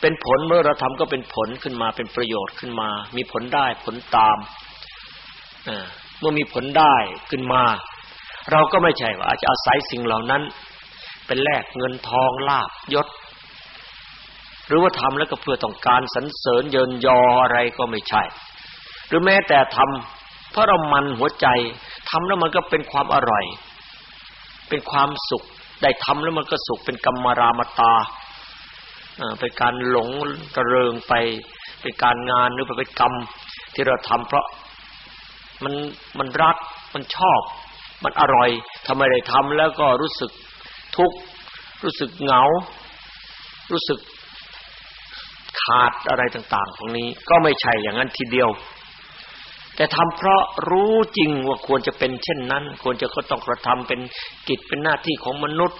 เป็นผลเมื่อเราทำก็เป็นผลขึ้นมาเป็นประโยชน์ขึ้นมา มีผลได้ผลตามเมื่อมีผลได้ขึ้นมา เราก็ไม่ใช่ว่าอาจจะอาศัยสิ่งเหล่านั้น เป็นแลกเงินทองลาบยศ หรือว่าทำแล้วก็เพื่อต้องการสรรเสริญเยินยออะไรก็ไม่ใช่ หรือแม้แต่ทำเพราะเรามันหัวใจทำแล้วมันก็เป็นความอร่อย เป็นความสุข ได้ทำแล้วมันก็สุขเป็นกรรมรามตาเป็นการหลงกระเริงไปเป็นการงานหรือเป็นกรรมที่เราทำเพราะมันมันรักมันชอบ มันอร่อยทำไมได้ทำแล้วก็รู้สึกทุกข์รู้สึกเหงา รู้สึกขาดอะไรต่างๆพวกนี้ก็ไม่ใช่อย่างนั้นทีเดียว แต่ทำเพราะรู้จริงว่าควรจะเป็นเช่นนั้น ควรจะก็ต้องกระทำเป็นกิจเป็นหน้าที่ของมนุษย์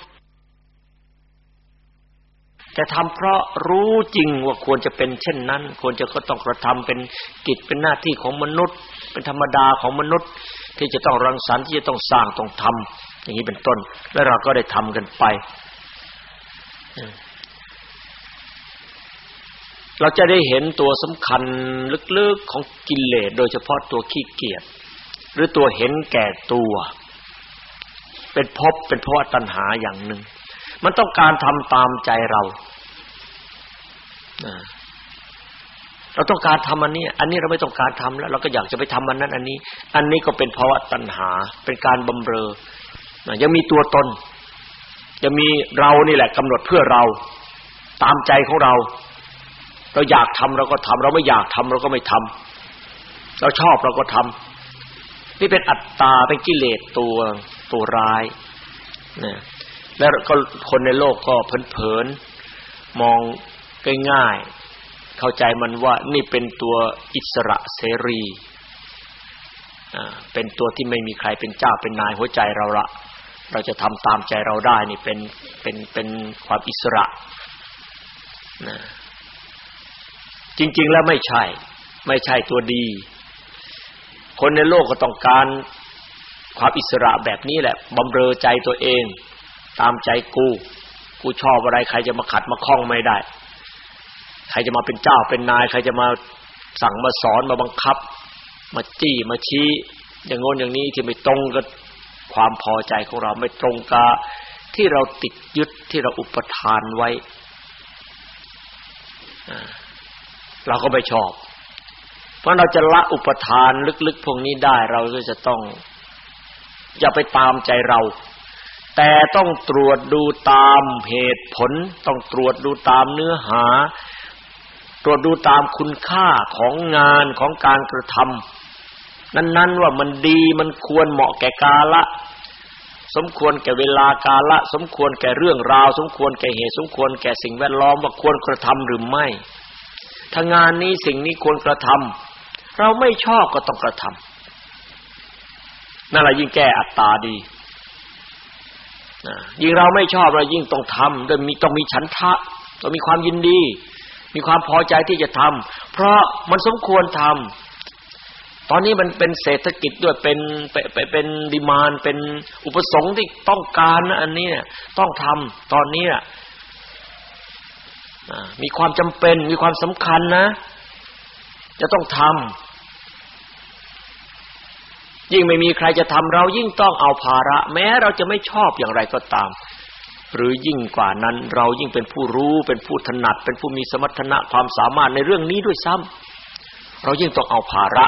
แต่ทำเพราะรู้จริงว่าควรจะเป็นเช่นนั้น ควรจะก็ต้องกระทำเป็นกิจเป็นหน้าที่ของมนุษย์ เป็นธรรมดาของมนุษย์ ที่จะต้องรังสรรค์ที่จะต้องสร้างต้องทำอย่างนี้เป็นต้น แล้วเราก็ได้ทำกันไป เราจะได้เห็นตัวสำคัญลึกๆของกิเลสโดยเฉพาะตัวขี้เกียจหรือตัวเห็นแก่ตัว เป็นภพเป็นเพราะตัณหาอย่างหนึ่งมันต้องการทำตามใจเรา เราต้องการทำอันนี้ อันนี้เราไม่ต้องการทำแล้ว เราก็อยากจะไปทำอันนั้น อันนี้ อันนี้ก็เป็นภาวะตัณหา เป็นการบำเรอยังมีตัวตนยังมีเรานี่แหละกำหนดเพื่อเรา ตามใจของเรา เราอยากทำเราก็ทำเราไม่อยากทำเราก็ไม่ทำเราชอบเราก็ทำนี่เป็นอัตตาเป็นกิเลสตัวตัวร้ายนะแล้วก็คนในโลกก็เผินๆมองง่ายๆ เข้าใจมันว่านี่เป็นตัวอิสระเสรีอ่าเป็นตัวที่ไม่มีใครเป็นเจ้าเป็นนายหัวใจเราละ เราจะทำตามใจเราได้นี่เป็นเป็นเป็นความอิสระนะจริง ๆ แล้วไม่ใช่ ไม่ใช่ตัวดี คนในโลกก็ต้องการความอิสระแบบนี้แหละบำเรอใจตัวเอง ตามใจกู กูชอบอะไรใครจะมาขัดมาคล้องไม่ได้ ใครจะมาเป็นเจ้าเป็นนาย ใครจะมาสั่งมาสอนมาบังคับ มาจี้มาชี้ อย่างงนอย่างนี้ที่ไม่ตรงกับความพอใจของเราไม่ตรงกับที่เราติดยึดที่เราอุปทานไว้เราก็ไม่ชอบ เพราะเราจะละอุปทานลึกๆพวกนี้ได้เราก็จะต้อง อย่าไปตามใจเรา แต่ต้องตรวจดูตามเหตุผล ต้องตรวจดูตามเนื้อหา รวจดูตามคุณค่าของงานของการกระทำนั้นๆว่ามันดีมันควรเหมาะแก่กาละ สมควรแก่เวลากาละ สมควรแก่เรื่องราว สมควรแก่เหตุ สมควรแก่สิ่งแวดล้อมว่าควรกระทำหรือไม่ถ้างานนี้สิ่งนี้ควรกระทำเราไม่ชอบก็ต้องกระทำนั่นแหละยิ่งแก้อัตตาดียิ่งเราไม่ชอบเรายิ่งต้องทำโดยมีต้องมีฉันทะ ต้องมีความยินดี มีความพอใจที่จะทำเพราะมันสมควรทำตอนนี้มันเป็นเศรษฐกิจด้วยเป็นเป็นดีมานเป็นอุปสงค์ที่ต้องการนะอันนี้เนี่ยต้องทำตอนนี้มีความจำเป็นมีความสำคัญนะ จะต้องทำยิ่งไม่มีใครจะทำเรายิ่งต้องเอาภาระ แม้เราจะไม่ชอบอย่างไรก็ตาม หรือยิ่งกว่านั้นเรายิ่งเป็นผู้รู้เป็นผู้ถนัด เป็นผู้มีสมรรถนะความสามารถในเรื่องนี้ด้วยซ้ำเรายิ่งต้องเอาภาระ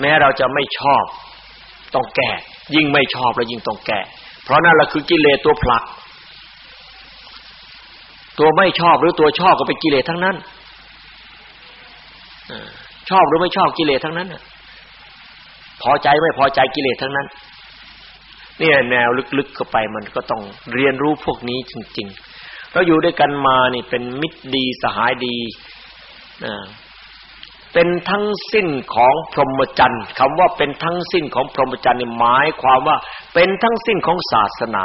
แม้เราจะไม่ชอบต้องแก้ยิ่งไม่ชอบเรายิ่งต้องแก้เพราะนั่นแหละคือกิเลสตัวผลัก ตัวไม่ชอบหรือตัวชอบก็เป็นกิเลสทั้งนั้นชอบหรือไม่ชอบกิเลสทั้งนั้นพอใจไม่พอใจกิเลสทั้งนั้น เนี่ยแนวลึกๆเข้าไปมันก็ต้องเรียนรู้พวกนี้จริง ๆ เราอยู่ด้วยกันมานี่เป็นมิตรดีสหายดีเป็นทั้งสิ้นของพรหมจรรย์คำว่าเป็นทั้งสิ้นของพรหมจรรย์นี่หมายความว่าเป็นทั้งสิ้นของศาสนา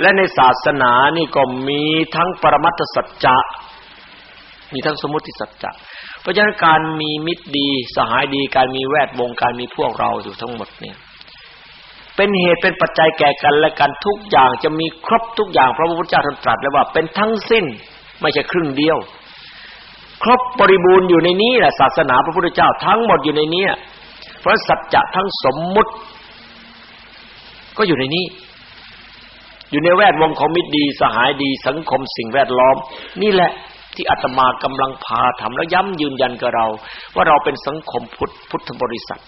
และในศาสนานี่ก็มีทั้งปรมัตถสัจจะมีทั้งสมมติสัจจะเพราะฉะนั้นการมีมิตรดีสหายดีการมีแวดวงการมีพวกเราอยู่ทั้งหมดเนี่ย เป็นเหตุเป็นปัจจัยแก่กันและกันทุกอย่างจะมีครบทุกอย่างพระพุทธเจ้าท่านตรัสแล้วว่าเป็นทั้งสิ้นไม่ใช่ครึ่งเดียว ครบบริบูรณ์อยู่ในนี้แหละศาสนาพระพุทธเจ้าทั้งหมดอยู่ในนี้เพราะสัจจะทั้งสมมุติ ก็อยู่ในนี้ อยู่ในแวดวงของมิตรดีสหายดีสังคมสิ่งแวดล้อม นี่แหละที่อาตมากำลังพาทำแล้วย้ำยืนยันกับเรา ว่าเราเป็นสังคมพุทธพุทธบริษัท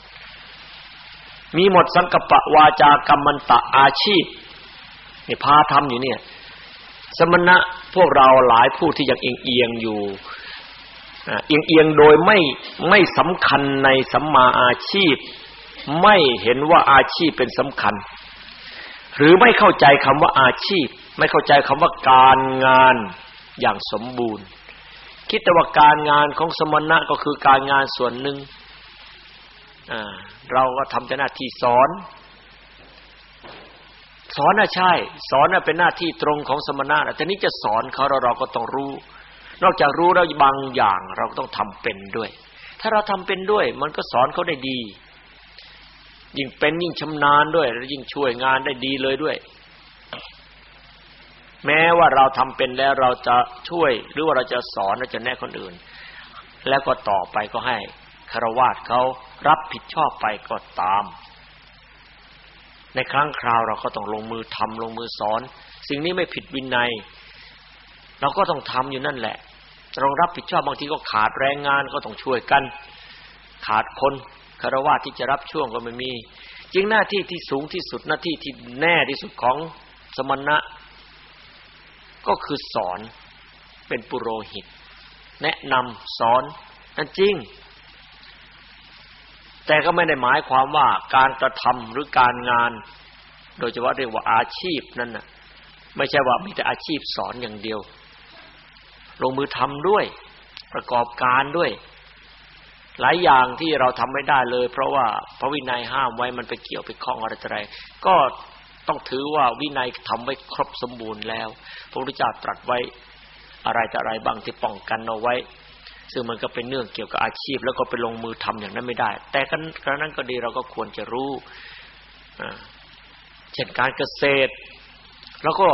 มีหมดสังกปะวาจากรรมันตะอาชีพนี่พาทำอยู่เนี่ย สมณะพวกเราหลายผู้ที่ยังเอียงเอียงอยู่เอียงเอียงโดยไม่ไม่สำคัญในสัมมาอาชีพ ไม่เห็นว่าอาชีพเป็นสำคัญ หรือไม่เข้าใจคำว่าอาชีพ ไม่เข้าใจคำว่าการงานอย่างสมบูรณ์ คิดแต่ว่าการงานของสมณะก็คือการงานส่วนหนึ่ง เราก็ทำแต่หน้าที่สอน สอนน่ะใช่ สอนน่ะเป็นหน้าที่ตรงของสมณะแต่นี้จะสอนเขาเราเราก็ต้องรู้ นอกจากรู้แล้วบางอย่างเราก็ต้องทำเป็นด้วย ถ้าเราทำเป็นด้วย มันก็สอนเขาได้ดี ยิ่งเป็นยิ่งชำนาญด้วยแล้วยิ่งช่วยงานได้ดีเลยด้วย แม้ว่าเราทำเป็นแล้วเราจะช่วย หรือว่าเราจะสอนเราจะแนะคนอื่น แล้วก็ต่อไปก็ให้ คารวาสเขารับผิดชอบไปก็ตาม ในครั้งคราวเราก็ต้องลงมือทำลงมือสอน สิ่งนี้ไม่ผิดวินัย เราก็ต้องทำอยู่นั่นแหละต้องรับผิดชอบบางทีก็ขาดแรงงานก็ต้องช่วยกัน ขาดคนคารวะที่จะรับช่วงก็ไม่มี จริงหน้าที่ที่สูงที่สุดหน้าที่ที่แน่ที่สุดของสมณะ ก็คือสอนเป็นปุโรหิต แนะนำสอนนั่นจริง แต่ก็ไม่ได้หมายความว่าการกระทำหรือการงาน โดยเฉพาะเรียกว่าอาชีพนั่นน่ะ ไม่ใช่ว่ามีแต่อาชีพสอนอย่างเดียว ลงมือทำด้วย ประกอบการด้วย หลายอย่างที่เราทำไม่ได้เลย เพราะว่าพระวินัยห้ามไว้มันไปเกี่ยวไปคล้องอะไรต่ออะไรก็ต้องถือว่าวินัยทำไว้ครบสมบูรณ์แล้ว พระพุทธเจ้าตรัสไว้อะไรต่อะไรบางที่ป้องกันเอาไว้ ซึ่งมันก็เป็นเรื่องเกี่ยวกับอาชีพ แล้วก็ไปลงมือทำอย่างนั้นไม่ได้ แต่กันกระนั้นก็ดีเราก็ควรจะรู้เช่นการเกษตรเราก็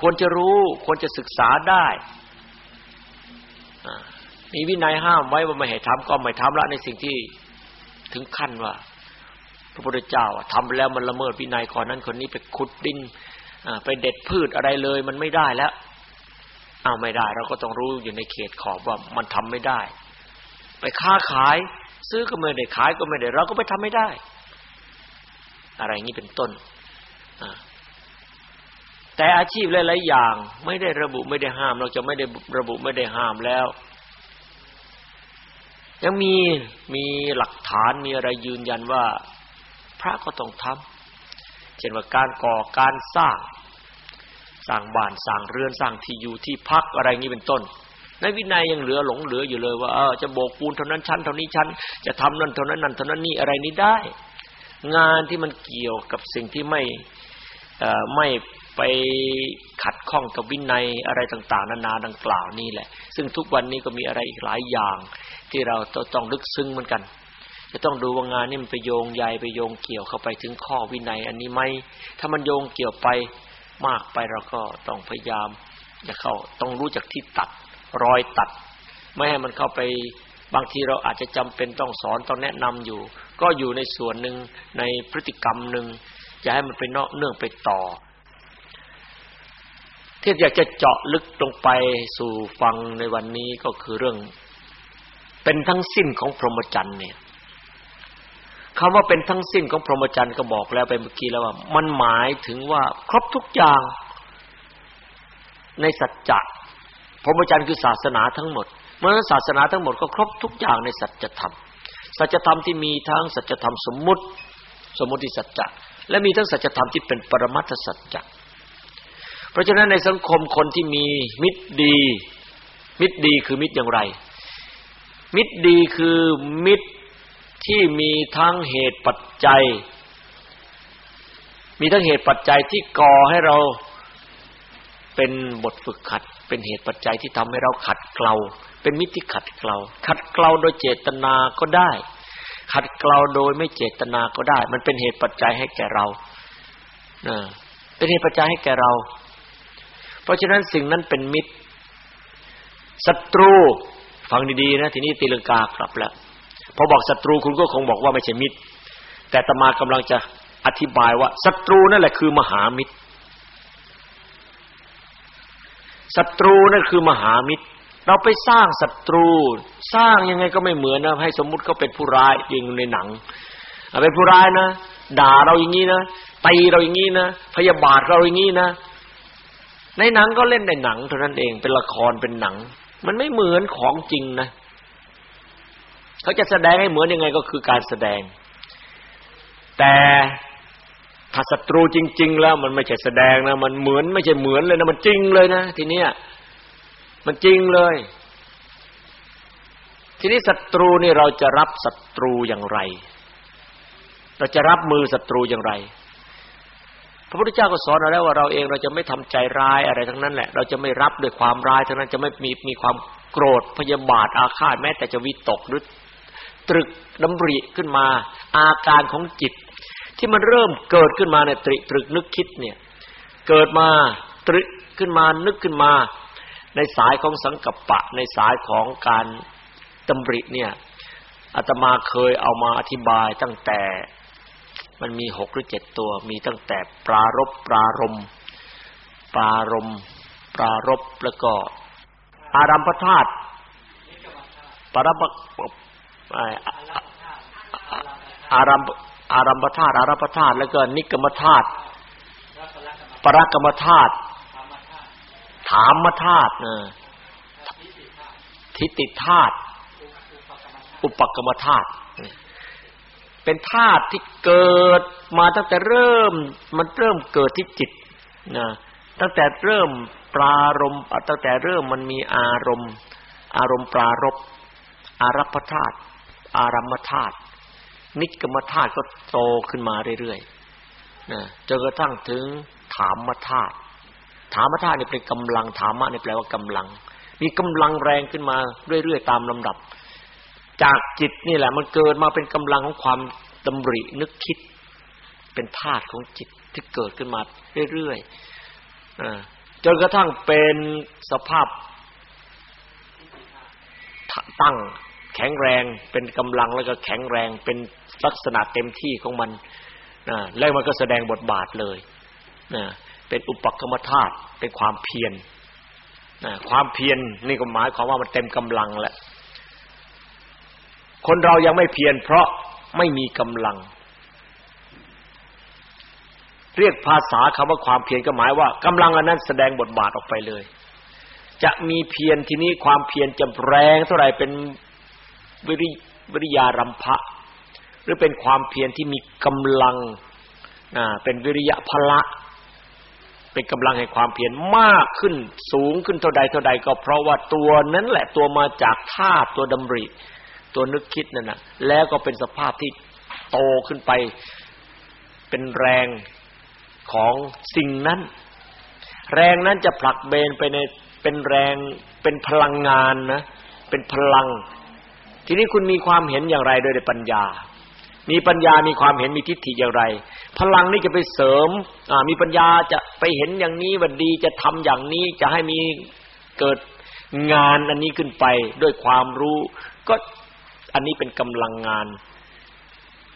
ควรจะรู้ควรจะศึกษาได้มีวินัยห้ามไว้ว่าไม่ให้ทำก็ไม่ทำละในสิ่งที่ถึงขั้นว่า พระพุทธเจ้าทำแล้วมันละเมิดวินัยคนนั้นคนนี้ไปขุดดินไปเด็ดพืชอะไรเลย มันไม่ได้แล้ว อ้าวไม่ได้ เราก็ต้องรู้อยู่ในเขตขอบว่ามันทำไม่ได้ ไปค้าขายซื้อก็ไม่ได้ขายก็ไม่ได้ เราก็ไปทำไม่ได้ อะไรงี้เป็นต้นแต่อาชีพหลายๆอย่าง ไม่ได้ระบุไม่ได้ห้าม เราจะไม่ได้ระบุไม่ได้ห้ามแล้ว ยังมีมีหลักฐานมีอะไรยืนยันว่า พระก็ต้องทำเช่นว่าการก่อการสร้าง สร้างบ้านสร้างเรือนสร้างที่อยู่ที่พักอะไรงี้เป็นต้น ในวินัยยังเหลือหลงเหลืออยู่เลยว่าเออจะโบกปูนเท่านั้นชั้นเท่านี้ชั้นจะทำนั่นเท่านั้นนั่นเท่านั้นนี่อะไรนี้ได้ งานที่มันเกี่ยวกับสิ่งที่ไม่ไม่ไปขัดข้องกับวินัยอะไรต่าง ๆ นานาดังกล่าวนี่แหละ ซึ่งทุกวันนี้ก็มีอะไรอีกหลายอย่างที่เราต้องลึกซึ้งเหมือนกัน จะต้องดูว่างานนี่มันไปโยงใยไปโยงเกี่ยวเข้าไปถึงข้อวินัยอันนี้ไหมถ้ามันโยงเกี่ยวไป มากไปเราก็ต้องพยายามจะเข้าต้องรู้จักที่ตัดรอยตัด ไม่ให้มันเข้าไปบางทีเราอาจจะจำเป็นต้องสอนต้องแนะนำอยู่ ก็อยู่ในส่วนหนึ่งในพฤติกรรมหนึ่งอย่าให้มันไปนอกเนื่องไปต่อ ที่อยากจะเจาะลึกลงไปสู่ฟังในวันนี้ก็คือเรื่อง เป็นทั้งสิ้นของพรหมจรรย์เนี่ย คำว่าเป็นทั้งสิ้นของพรหมจรรย์ก็บอกแล้วไปเมื่อกี้แล้วว่า มันหมายถึงว่าครบทุกอย่าง ในสัจจะพรหมจรรย์คือศาสนาทั้งหมดเมื่อศาสนาทั้งหมดก็ครบทุกอย่างในสัจธรรม สัจธรรมที่มีทั้งสัจธรรมสมมุติ สมมุติสัจจะและมีทั้งสัจธรรมที่เป็นปรมัตถสัจจะเพราะฉะนั้นในสังคมคนที่มีมิตรดี มิตรดีคือมิตรอย่างไร มิตรดีคือมิตร ที่มีทั้งเหตุปัจจัย มีทั้งเหตุปัจจัยที่ก่อให้เราเป็นบทฝึกขัด เป็นเหตุปัจจัยที่ทำให้เราขัดเกลาเป็นมิตรที่ขัดเกลาขัดเกลาโดยเจตนาก็ได้ ขัดเกลาโดยไม่เจตนาก็ได้ มันเป็นเหตุปัจจัยให้แก่เราเป็นเหตุปัจจัยให้แก่เรา เพราะฉะนั้นสิ่งนั้นเป็นมิตรศัตรู ฟังดีๆนะทีนี้ตีลังกากลับแล้ว พอบอกศัตรูคุณก็คงบอกว่าไม่ใช่มิตร แต่ตมากำลังจะอธิบายว่าศัตรูนั่นแหละคือมหามิตรศัตรูนั่นคือมหามิตร เราไปสร้างศัตรู สร้างยังไงก็ไม่เหมือนนะให้สมมุติเขาเป็นผู้ร้ายยิงในหนังเป็นผู้ร้ายนะด่าเราอย่างนี้นะตีเราอย่างนี้นะพยาบาทเราอย่างนี้นะในหนังก็เล่นในหนังเท่านั้นเองเป็นละครเป็นหนัง มันไม่เหมือนของจริงนะ เขาจะแสดงให้เหมือนยังไงก็คือการแสดง แต่ถ้าศัตรูจริง ๆ แล้วมันไม่ใช่แสดงนะมันเหมือนไม่ใช่เหมือนเลยนะมันจริงเลยนะทีเนี้ยมันจริงเลย ทีนี้ศัตรูนี่เราจะรับศัตรูอย่างไร เราจะรับมือศัตรูอย่างไร พระพุทธเจ้าก็สอนเราแล้วว่าเราเองเราจะไม่ทำใจร้ายอะไรทั้งนั้นแหละ เราจะไม่รับด้วยความร้ายทั้งนั้นจะไม่มีมีความโกรธพยาบาทอาฆาตแม้แต่จะวิตกหรือ ตรึกดำริขึ้นมา อาการของจิต ที่มันเริ่มเกิดขึ้นมาในตริตรึกนึกคิดเนี่ย เกิดมาตรึกขึ้นมานึกขึ้นมา ในสายของสังกัปปะ ในสายของการตำริเนี่ยอาตมาเคยเอามาอธิบายตั้งแต่ มันมีหกหรือเจ็ดตัว มีตั้งแต่ปรารบปรารมปรารมปรารบแล้วก็อารัมพธาตุปรบ อารัมอารัมพธาตุอารัมพธาตุแล้วก็นิกรรมธาตุปรกรรมธาตุถามมาธาตุทิฏฐิธาตุอุปกรรมธาตุเป็นธาตุที่เกิดมาตั้งแต่เริ่ม มันเริ่มเกิดที่จิตนะตั้งแต่เริ่มปรารมตั้งแต่เริ่มมันมีอารมณ์ อารมณ์ปรารบอารัพธาตุ อารัมมธาตุนิกรรมธาตุก็โตขึ้นมาเรื่อยๆนะจนกระทั่งถึงถามมธาตุถามธาตุนี่เป็นกำลังถามะนี่แปลว่ากำลัง มีกำลังแรงขึ้นมาเรื่อยๆตามลำดับ จากจิตนี่แหละ มันเกิดมาเป็นกำลังของความดำรินึกคิด เป็นธาตุของจิตที่เกิดขึ้นมาเรื่อยๆจนกระทั่งเป็นสภาพตั้ง แข็งแรงเป็นกำลังแล้วก็แข็งแรงเป็นลักษณะเต็มที่ของมันนะแล้วมันก็แสดงบทบาทเลยนะเป็นอุปกรรมธาตุเป็นความเพียรนะความเพียรนี่ก็หมายความว่ามันเต็มกำลังแล้วคนเรายังไม่เพียรเพราะไม่มีกำลัง เรียกภาษาคำว่าความเพียรก็หมายว่ากำลังอันนั้นแสดงบทบาทออกไปเลย จะมีเพียรทีนี้ความเพียรจะแรงเท่าไหร่เป็น วิริวิริยารัมภะหรือเป็นความเพียรที่มีกำลังเป็นวิริยะพละเป็นกำลังแห่งความเพียรมากขึ้นสูงขึ้นเท่าใดเท่าใดก็เพราะว่าตัวนั้นแหละตัวมาจากธาตุตัวดำริ ตัวนึกคิดนั่นน่ะแล้วก็เป็นสภาพที่โตขึ้นไปเป็นแรงของสิ่งนั้น แรงนั้นจะผลักเบนไปในเป็นแรงเป็นพลังงานนะเป็นพลัง ทีนี้คุณมีความเห็นอย่างไรโดยปัญญา มีปัญญามีความเห็นมีทิฏฐิอย่างไร พลังนี้จะไปเสริมมีปัญญาจะไปเห็นอย่างนี้วันดีจะทำอย่างนี้จะให้มีเกิดงานอันนี้ขึ้นไปด้วยความรู้ ก็อันนี้เป็นกำลังงาน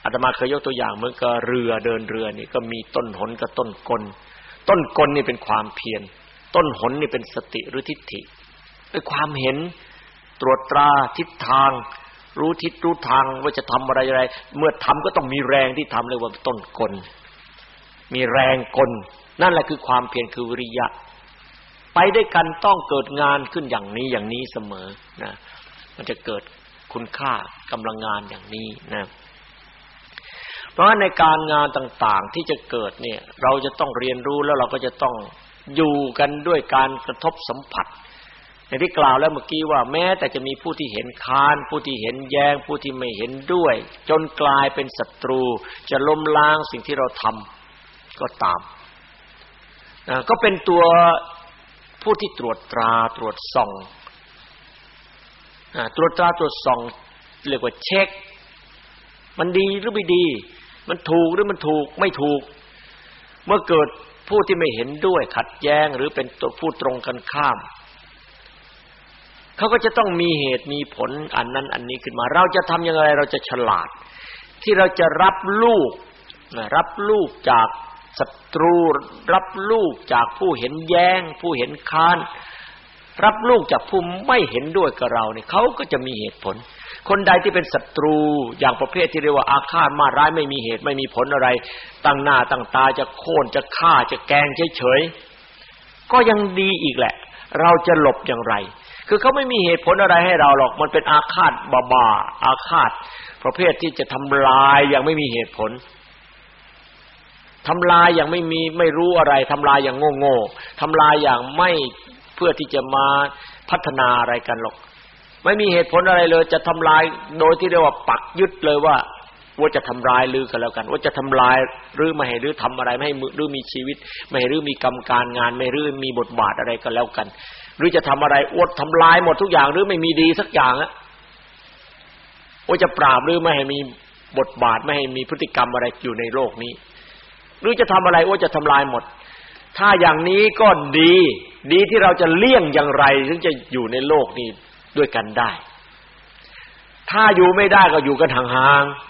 อาตมาเคยยกตัวอย่างเหมือนกับเรือเดินเรือนี่ก็มีต้นหนกับต้นกล ต้นกลนี่เป็นความเพียรต้นหนนี่เป็นสติหรือทิฏฐิเป็นความเห็น ตรวจตราทิศทาง รู้ทิศรู้ทางว่าจะทำอะไรอะไร เมื่อทำก็ต้องมีแรงที่ทำเลยว่าต้นกล มีแรงกล นั่นแหละคือความเพียรคือวิริยะ ไปได้กันต้องเกิดงานขึ้นอย่างนี้อย่างนี้เสมอนะมันจะเกิดคุณค่ากำลังงานอย่างนี้นะเพราะในการงานต่างๆที่จะเกิดเนี่ย เราจะต้องเรียนรู้แล้วเราก็จะต้องอยู่กันด้วยการกระทบสัมผัส อย่างที่กล่าวแล้วเมื่อกี้ว่าแม้แต่จะมีผู้ที่เห็นค้าน ผู้ที่เห็นแยง้งผู้ที่ไม่เห็นด้วย จนกลายเป็นศัตรู จะล้มล้างสิ่งที่เราทำก็ตามก็เป็นตัวผู้ที่ตรวจตราตรวจส่องตรวจตราตรวจส่องเรียกว่าเช็ค มันดีหรือไม่ดี มันถูกหรือมันถูกไม่ถูก เมื่อเกิดผู้ที่ไม่เห็นด้วยขัดแย้งหรือเป็นตัวผู้ตรงกันข้าม เขาก็จะต้องมีเหตุมีผลอันนั้นอันนี้ขึ้นมา เราจะทำยังไงเราจะฉลาด ที่เราจะรับลูกรับลูกจากศัตรู รับลูกจากผู้เห็นแย้ง ผู้เห็นค้าน รับลูกจากผู้ไม่เห็นด้วยกับเราเนี่ยเขาก็จะมีเหตุผล คนใดที่เป็นศัตรูอย่างประเภทที่เรียกว่าอาฆาตมาร้ายไม่มีเหตุไม่มีผลอะไร ตั้งหน้าตั้งตาจะโค่นจะฆ่าจะแกงเฉยๆก็ยังดีอีกแหละ เราจะหลบอย่างไร คือเขาไม่มีเหตุผลอะไรให้เราหรอก มันเป็นอาฆาตบาบาอาฆาต ประเภทที่จะทำลายอย่างไม่มีเหตุผลทำลายอย่างไม่มีไม่รู้อะไรทำลายอย่างโง่ๆทำลายอย่างไม่เพื่อที่จะมาพัฒนาอะไรกันหรอก ไม่มีเหตุผลอะไรเลย จะทำลายโดยที่เรียกว่าปักยึดเลยว่าว่าจะทำลายลือกันแล้วกัน ว่าจะทำลายหรือไม่ให้หรือทำอะไรไม่ให้หรือมีชีวิต ไม่ให้หรือมีกรรมการงาน ไม่หรือมีบทบาทอะไรกันแล้วกัน หรือจะทำอะไรอวดทำลายหมดทุกอย่างหรือไม่มีดีสักอย่างอะว่าจะปราบหรือไม่ให้มีบทบาทไม่ให้มีพฤติกรรมอะไรอยู่ในโลกนี้ หรือจะทำอะไรว่าจะทำลายหมด ถ้าอย่างนี้ก็ดี ดีที่เราจะเลี่ยงอย่างไร ถึงจะอยู่ในโลกนี้ด้วยกันได้ ถ้าอยู่ไม่ได้ก็อยู่กันห่างๆ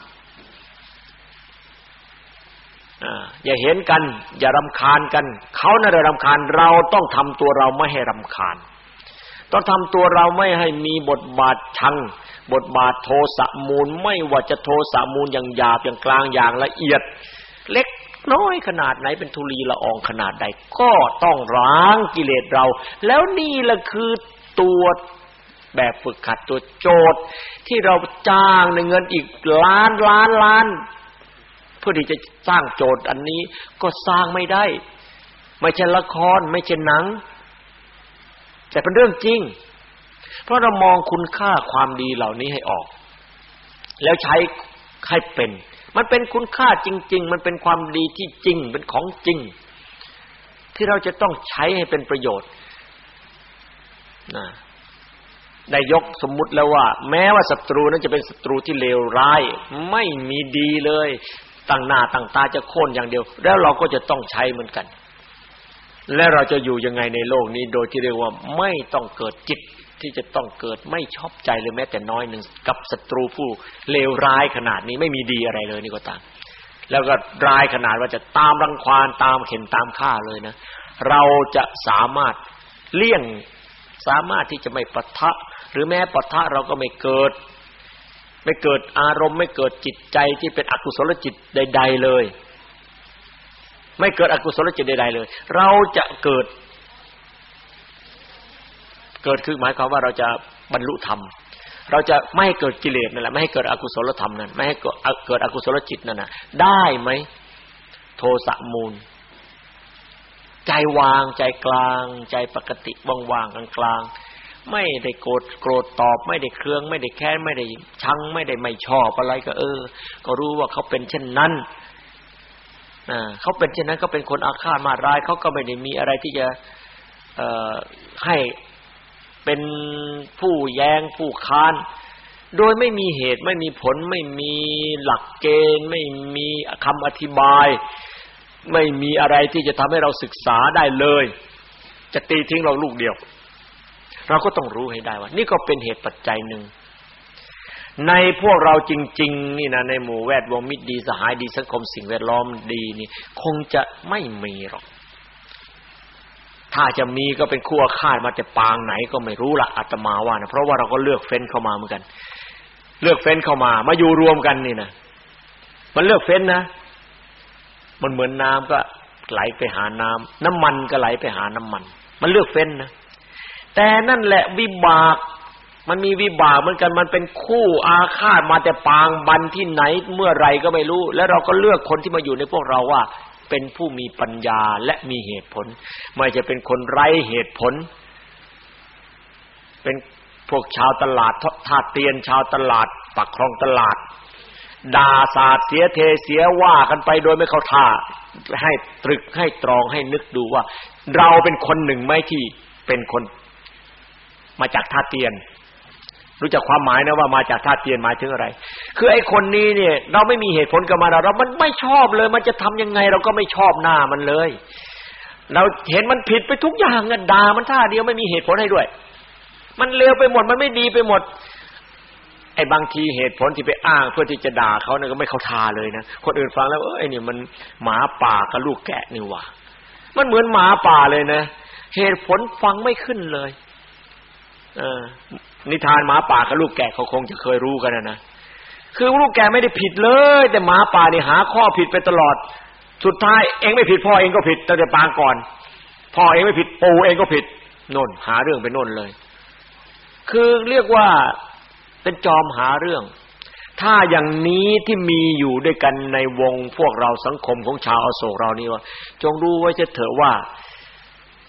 อย่าเห็นกัน อย่ารำคาญกัน เขาน่าจะรำคาญเราต้องทำตัวเราไม่ให้รำคาญ ต้องทำตัวเราไม่ให้มีบทบาทชัง บทบาทโทสะมูลไม่ว่าจะโทสะมูลอย่างหยาบอย่างกลางอย่างละเอียด เล็กน้อยขนาดไหนเป็นทุลีละอองขนาดใด ก็ต้องล้างกิเลสเรา แล้วนี่แหละคือตัวแบบฝึกขัดตัวโจทย์ ที่เราจ้างในเงินอีกล้านล้านล้าน พื่อที่จะสร้างโจทย์อันนี้ก็สร้างไม่ได้ ไม่ใช่ละครไม่ใช่หนัง แต่เป็นเรื่องจริง เพราะเรามองคุณค่าความดีเหล่านี้ให้ออก แล้วใช้ให้เป็น มันเป็นคุณค่าจริง ๆ มันเป็นความดีที่จริงเป็นของจริง ที่เราจะต้องใช้ให้เป็นประโยชน์นะได้ยกสมมุติแล้วว่า แม้ว่าศัตรูนั้นจะเป็นศัตรูที่เลวร้าย ไม่มีดีเลย ตั้งหน้าตั้งตาจะโค่นอย่างเดียว แล้วเราก็จะต้องใช้เหมือนกัน และเราจะอยู่ยังไงในโลกนี้โดยที่เรียกว่าไม่ต้องเกิดจิตที่จะต้องเกิดไม่ชอบใจเลยแม้แต่น้อยหนึ่งกับศัตรูผู้เลวร้ายขนาดนี้ไม่มีดีอะไรเลยนี่ก็ตามแล้วก็ร้ายขนาดว่าจะตามรังควานตามเข็นตามฆ่าเลยนะ เราจะสามารถเลี่ยงสามารถที่จะไม่ปะทะ หรือแม้ปะทะเราก็ไม่เกิด ไม่เกิดอารมณ์ไม่เกิดจิตใจที่เป็นอกุศลจิตใด ๆเลย ไม่เกิดอกุศลจิตใด ๆ เลย เราจะเกิด เกิดคือหมายความว่าเราจะบรรลุธรรม เราจะไม่เกิดกิเลสนั่นแหละไม่ให้เกิดอกุศลธรรมนั้นไม่ให้เกิดอกุศลจิตนั่นน่ะ ได้ไหมโทสะมูล ใจวางใจกลาง ใจปกติว่างๆกลางๆ ไม่ได้โกรธโกรธตอบ ไม่ได้เครือง ไม่ได้แค้นไม่ได้ชัง ไม่ได้ไม่ชอบอะไรก็เออ ก็รู้ว่าเขาเป็นเช่นนั้นอ่าเขาเป็นเช่นนั้นเขาเป็นคนอาฆาตมาร้ายเขาก็ไม่ได้มีอะไรที่จะเอ่อให้เป็นผู้แย้งผู้ค้าน โดยไม่มีเหตุไม่มีผล ไม่มีหลักเกณฑ์ ไม่มีคำอธิบาย ไม่มีอะไรที่จะทำให้เราศึกษาได้เลย จะตีทิ้งเราลูกเดียว เราก็ต้องรู้ให้ได้ว่า นี่ก็เป็นเหตุปัจจัยหนึ่ง ในพวกเราจริง ๆ นี่นะในหมู่แวดวงมิตรดีสหายดีสังคมสิ่งแวดล้อมดีนี่คงจะไม่มีหรอก ถ้าจะมีก็เป็นคู่อาฆาตมาแต่ปางไหนก็ไม่รู้ละอาตมาว่านะเพราะว่าเราก็เลือกเฟ้นเข้ามาเหมือนกัน เลือกเฟ้นเข้ามามาอยู่รวมกันนี่นะมันเลือกเฟ้นนะมันเหมือนน้ำก็ไหลไปหาน้ำน้ำมันก็ไหลไปหาน้ำมัน มันเลือกเฟ้นนะ แต่นั่นแหละวิบาก มันมีวิบากเหมือนกันมันเป็นคู่อาฆาตมาแต่ปางบันที่ไหนเมื่อไรก็ไม่รู้ แล้วเราก็เลือกคนที่มาอยู่ในพวกเราว่า เป็นผู้มีปัญญาและมีเหตุผล ไม่จะเป็นคนไร้เหตุผล เป็นพวกชาวตลาดท่าเตียนชาวตลาดปักคลองตลาดด่าสาดเสียเทเสียว่ากันไปโดยไม่เข้าท่า ให้ตรึกให้ตรองให้นึกดูว่า เราเป็นคนหนึ่งไหมที่เป็นคน มาจากท่าเตียน รู้จักความหมายนะว่ามาจากธาตุเตียนหมายถึงอะไร คือไอ้คนนี้เนี่ย เราไม่มีเหตุผลกับมันเรามันไม่ชอบเลย มันจะทำยังไงเราก็ไม่ชอบหน้ามันเลย เราเห็นมันผิดไปทุกอย่างอะด่ามันท่าเดียวไม่มีเหตุผลให้ด้วย มันเลวไปหมดมันไม่ดีไปหมดไอ้บางทีเหตุผลที่ไปอ้างเพื่อที่จะด่าเขาเนี่ยก็ไม่เข้าทาเลยนะคนอื่นฟังแล้วเอ้ยนี่มันหมาป่ากับลูกแกะนี่ว่ะมันเหมือนหมาป่าเลยนะ เหตุผลฟังไม่ขึ้นเลย นิทานหมาป่ากับลูกแกะเขาคงจะเคยรู้กันนะคือลูกแกะไม่ได้ผิดเลย แต่หมาป่านี่หาข้อผิดไปตลอด สุดท้ายเองไม่ผิดพ่อเองก็ผิดตั้งแต่ปางก่อนพ่อเองไม่ผิดปู่เองก็ผิดโน่นหาเรื่องไปโน่นเลย คือเรียกว่าเป็นจอมหาเรื่อง ถ้าอย่างนี้ที่มีอยู่ด้วยกันในวงพวกเราสังคมของชาวอโศกเรานี่ว่า จงรู้ไว้เถอะว่า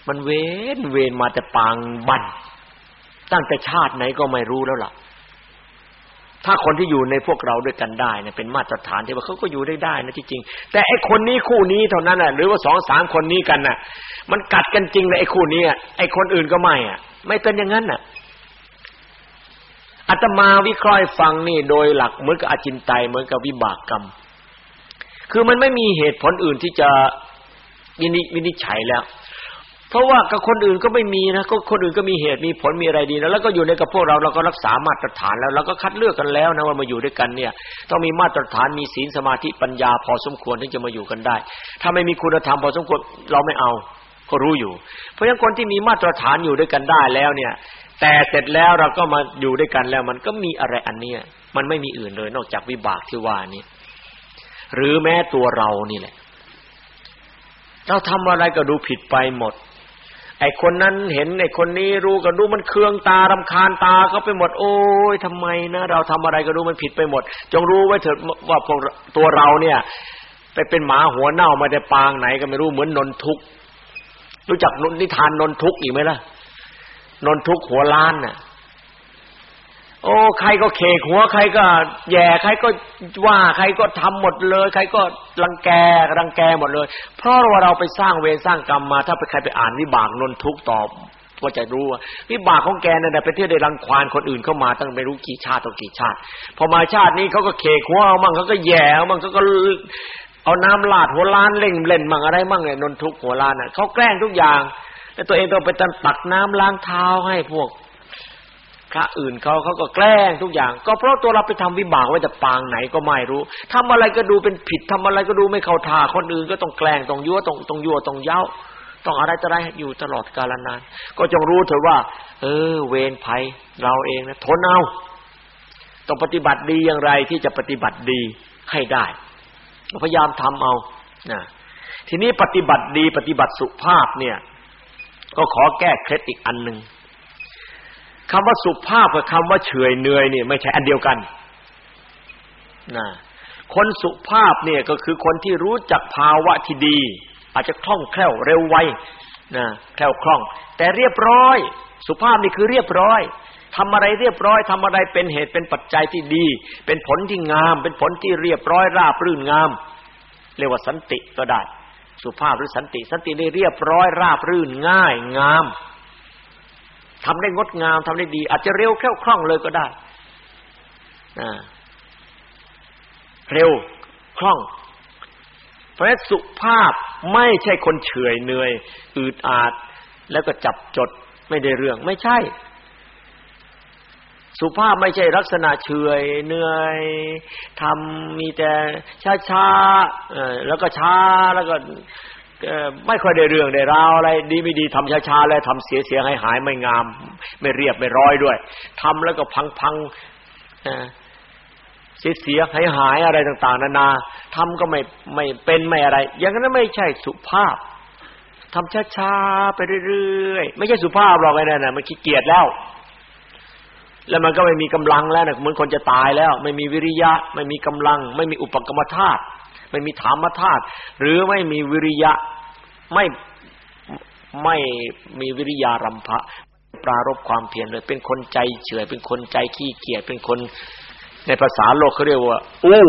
มันเว้นเวนมาแต่ปางบัน ตั้งแต่ชาติไหนก็ไม่รู้แล้วล่ะ ถ้าคนที่อยู่ในพวกเราด้วยกันได้เนี่ยเป็นมาตรฐานที่ว่าเขาก็อยู่ได้ได้นะที่จริง แต่ไอ้คนนี้คู่นี้เท่านั้นน่ะ หรือว่าสองสามคนนี้กันน่ะ มันกัดกันจริงในไอ้คู่นี้ไอ้คนอื่นก็ไม่อะ ไม่เป็นอย่างนั้นน่ะอาตมาวิเคราะห์ฟังนี่โดยหลักเหมือนกับอจินไตยเหมือนกับวิบากกรรม คือมันไม่มีเหตุผลอื่นที่จะวินิจฉัยแล้ว เพราะว่ากับคนอื่นก็ไม่มีนะก็คนอื่นก็มีเหตุมีผลมีอะไรดีนะแล้วก็อยู่ในกับพวกเราเราก็รักษามาตรฐานแล้วเราก็คัดเลือกกันแล้วนะว่ามาอยู่ด้วยกันเนี่ย ต้องมีมาตรฐานมีศีลสมาธิปัญญาพอสมควรที่จะมาอยู่กันได้ ถ้าไม่มีคุณธรรมพอสมควรเราไม่เอาก็รู้อยู่ เพราะฉะนั้นคนที่มีมาตรฐานอยู่ด้วยกันได้แล้วเนี่ย แต่เสร็จแล้วเราก็มาอยู่ด้วยกันแล้ว มันก็มีอะไรอันเนี้ยมันไม่มีอื่นเลย นอกจากวิบากที่ว่านี้หรือแม้ตัวเรานี่แหละเราทำอะไรก็ดูผิดไปหมด ไอ้คนนั้นเห็นไอ้คนนี้รู้ก็รู้มันเคืองตารำคาญตาเขาไปหมด โอ้ยทำไมนะเราทำอะไรก็รู้มันผิดไปหมด จงรู้ไว้เถิดว่าพวกตัวเราเนี่ย ไปเป็นหมาหัวเน่ามาแต่ปางไหนก็ไม่รู้เหมือนนนทุกรู้จักนิทานนนทุกอีกไหมล่ะนนทุกหัวล้านน่ะ โอ้ใครก็เคกหัวใครก็แย่ใครก็ว่า ใครก็ทำหมดเลย ใครก็รังแกรังแกหมดเลย เพราะว่าเราไปสร้างเวรสร้างกรรมมา ถ้าไปใครไปอ่านวิบากนนทุกตอบก็จะรู้ว่าวิบากของแกนั่นแหละเป็นที่ได้รังควานคนอื่นเข้ามาตั้งไม่รู้กี่ชาติต่อกี่ชาติ พอมาชาตินี้เขาก็เคกหัวเอามั่งเขาก็แย่เอามั่งเขาก็เอาน้ำลาดหัวล้านเล่งเล่นมั่งอะไรมั่งเนี่ยนนทุกหัวล้านน่ะเขาแกล้งทุกอย่าง แล้วตัวเองต้องไปตักน้ำล้างเท้าให้พวก พระอื่นเขาเขาก็แกล้งทุกอย่าง ก็เพราะตัวเราไปทำวิบากไว้แต่ปางไหนก็ไม่รู้ทำอะไรก็ดูเป็นผิดทำอะไรก็ดูไม่เข้าท่าคนอื่นก็ต้องแกล้งต้องยั่วต้องต้องยั่วต้องเย้าต้องอะไรจะได้อยู่ตลอดกาลนาน ก็จงรู้เถอะว่า เออ เวรภัยเราเองนะทนเอาต้องปฏิบัติดีอย่างไรที่จะปฏิบัติดีให้ได้พยายามทำเอานะทีนี้ปฏิบัติดีปฏิบัติสุภาพเนี่ย ก็ขอแก้เคล็ดอีกอันหนึ่ง คำว่าสุภาพกับคำว่าเฉยเนื่อยนี่ไม่ใช่อันเดียวกันนะคนสุภาพเนี่ยก็คือคนที่รู้จักภาวะที่ดี อาจจะคล่องแคล่วเร็วไวนะแคล่วคล่อง แต่เรียบร้อย สุภาพนี่คือเรียบร้อยทำอะไรเรียบร้อยทำอะไรเป็นเหตุเป็นปัจจัยที่ดี เป็นผลที่งาม เป็นผลที่เรียบร้อยราบรื่นงาม เรียกว่าสันติก็ได้ สุภาพหรือสันติ สันตินี่เรียบร้อยราบรื่นง่ายงาม ทำได้งดงามทำได้ดี อาจจะเร็วแค่คล่องเลยก็ได้เร็วคล่อง เพราะสุภาพไม่ใช่คนเฉยเหนื่อย อืดอาด แล้วก็จับจดไม่ได้เรื่องไม่ใช่ สุภาพไม่ใช่ลักษณะเฉยเหนื่อยทำมีแต่ช้าช้าแล้วก็ช้าแล้วก็ ไม่ค่อยได้เรื่องได้ราวอะไร ดีไม่ดีทำช้าๆแล้วทำเสียเสียหายหายไม่งาม ไม่เรียบไม่ร้อยด้วยทำแล้วก็พังๆเสียเสียหายหายอะไรต่าง ๆ นานาทำก็ไม่ไม่เป็นไม่อะไร อย่างนั้นไม่ใช่สุภาพทำช้าๆไปเรื่อยๆไม่ใช่สุภาพหรอกไอ้นั่นน่ะมันขี้เกียจแล้ว แล้วมันก็ไม่มีกำลังแล้วนะเหมือนคนจะตายแล้ว ไม่มีวิริยะ ไม่มีกำลัง ไม่มีอุปกรรมธาตุ ไม่มีธรรมธาตุหรือไม่มีวิริยะไม่ไม่มีวิริยารำพะ ปรารบความเพียรเลย เป็นคนใจเฉยเป็นคนใจขี้เกียจเป็นคน ในภาษาโลกเขาเรียกว่า อู้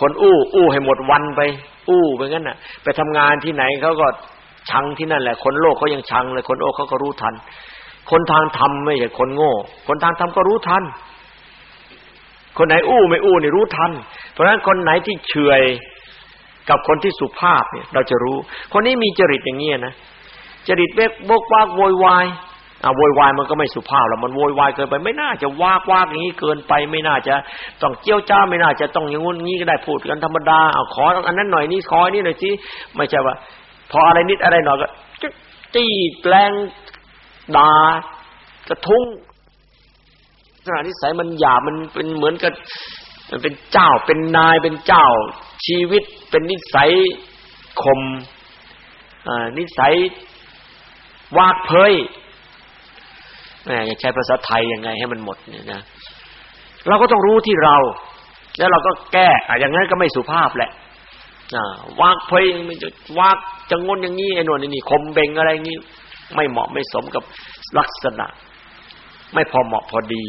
คนอู้ อู้ให้หมดวันไป อู้ไปงั้นน่ะ ไปทำงานที่ไหนเขาก็ชังที่นั่นแหละ คนโลกเขายังชังเลย คนโอ้เขาก็รู้ทัน คนทางธรรมไม่ใช่คนโง่ คนทางธรรมก็รู้ทัน คนไหนอู้ไม่อู้นี่รู้ทัน เพราะฉะนั้นคนไหนที่เฉยกับคนที่สุภาพเนี่ยเราจะรู้ คนนี้มีจริตอย่างนี้นะจริตเบกบกวากโวยวายอ่าโวยวายมันก็ไม่สุภาพแล้วมันโวยวายเกินไปไม่น่าจะวากวากอย่างนี้เกินไป ไม่น่าจะต้องเจี้ยวจ้าไม่น่าจะต้องอย่างงู้นงี้ก็ได้พูดกันธรรมดาเอาขออันนั้นหน่อยนี่ขอนี่หน่อยสิไม่ใช่ว่า พออะไรนิดอะไรหน่อยก็จี้แปลงด่ากระทุ้ง ขณะนิสัยมันหยาบมันเป็นเหมือนกับมันเป็นเจ้าเป็นนายเป็นเจ้า ชีวิตเป็นนิสัยคมนิสัยวากเพยแหมจะใช้ภาษาไทยยังไงให้มันหมดเนี่ยนะเราก็ต้องรู้ที่เรา แล้วเราก็แก้อะอย่างนั้นก็ไม่สุภาพแหละวากเพยมันจะวากจะงนอย่างนี้ไอ้นวลนี่คมเบงอะไรงี้ ไม่เหมาะไม่สมกับลักษณะ ไม่พอเหมาะพอดี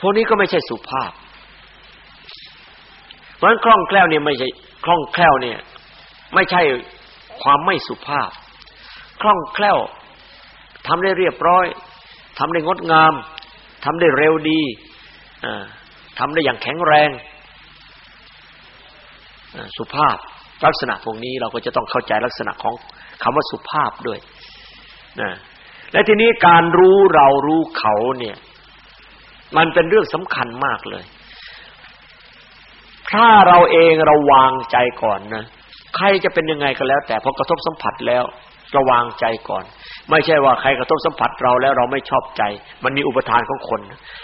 พวกนี้ก็ไม่ใช่สุภาพ เพราะฉะนั้นคล่องแคล่วเนี่ยไม่ใช่คล่องแคล่วเนี่ย ไม่ใช่ความไม่สุภาพ คล่องแคล่วทำได้เรียบร้อยทำได้งดงามทำได้เร็วดีทำได้อย่างแข็งแรงสุภาพลักษณะพวกนี้เราก็จะต้องเข้าใจลักษณะของคำว่าสุภาพด้วยนะและทีนี้การรู้เรารู้เขาเนี่ย มันเป็นเรื่องสำคัญมากเลย ถ้าเราเองเราวางใจก่อนนะ ใครจะเป็นยังไงก็แล้ว แต่พอกระทบสัมผัสแล้วระวางใจก่อน ไม่ใช่ว่าใครกระทบสัมผัสเราแล้วเราไม่ชอบใจ มันมีอุปทานของคน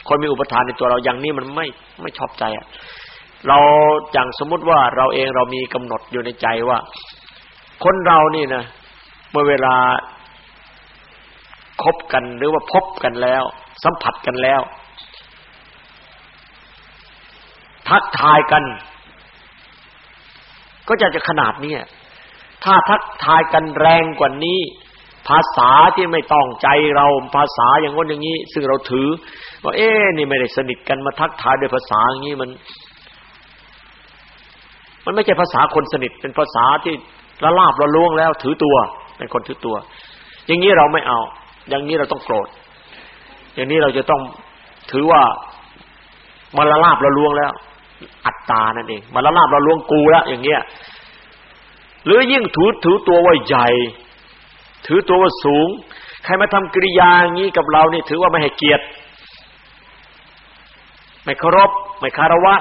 คนมีอุปทานในตัวเราอย่างนี้มันไม่ไม่ชอบใจอะเราอย่างสมมุติว่าเราเองเรามีกำหนดอยู่ในใจว่า คนเรานี่นะเมื่อเวลาคบกันหรือว่าพบกันแล้ว สัมผัสกันแล้ว ทักทายกัน ก็จะจะขนาดนี้ถ้าทักทายกันแรงกว่านี้ ภาษาที่ไม่ต้องใจเราภาษาอย่างง้นอย่างนี้ ซึ่งเราถือว่าเอ๊นี่ไม่ได้สนิทกันมาทักทายด้วยภาษาอย่างนี้มัน มันไม่ใช่ภาษาคนสนิทเป็นภาษาที่ละลาบละล่วงแล้ว ถือตัวเป็นคนถือตัว อย่างนี้เราไม่เอา อย่างนี้เราต้องโกรธ อย่างนี้เราจะต้องถือว่ามันละลาบละล่วงแล้ว อัตตานั่นเองมันละลาบละลวงกูแล้วอย่างเงี้ยหรือยิ่งถือถือตัวว่าใหญ่ ถือตัวว่าสูง ใครมาทำกิริยาอย่างนี้กับเรานี่ถือว่าไม่ให้เกียรติ ไม่เคารพไม่คารวะ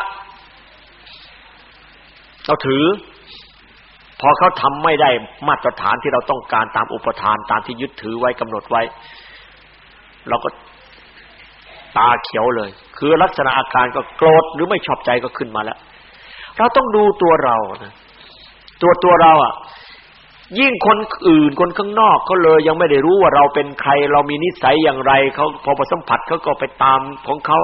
เราถือ พอเขาทำไม่ได้มาตรฐานที่เราต้องการตามอุปทานตามที่ยึดถือไว้กำหนดไว้ เราก็ ตาเขียวเลย คือลักษณะอาการก็โกรธหรือไม่ชอบใจก็ขึ้นมาแล้ว เราต้องดูตัวเรานะตัวตัวเราอะ ยิ่งคนอื่นคนข้างนอกเขาเลยยังไม่ได้รู้ว่าเราเป็นใคร เรามีนิสัยอย่างไรเขาพอประสัมผัสเขาก็ไปตามของเขา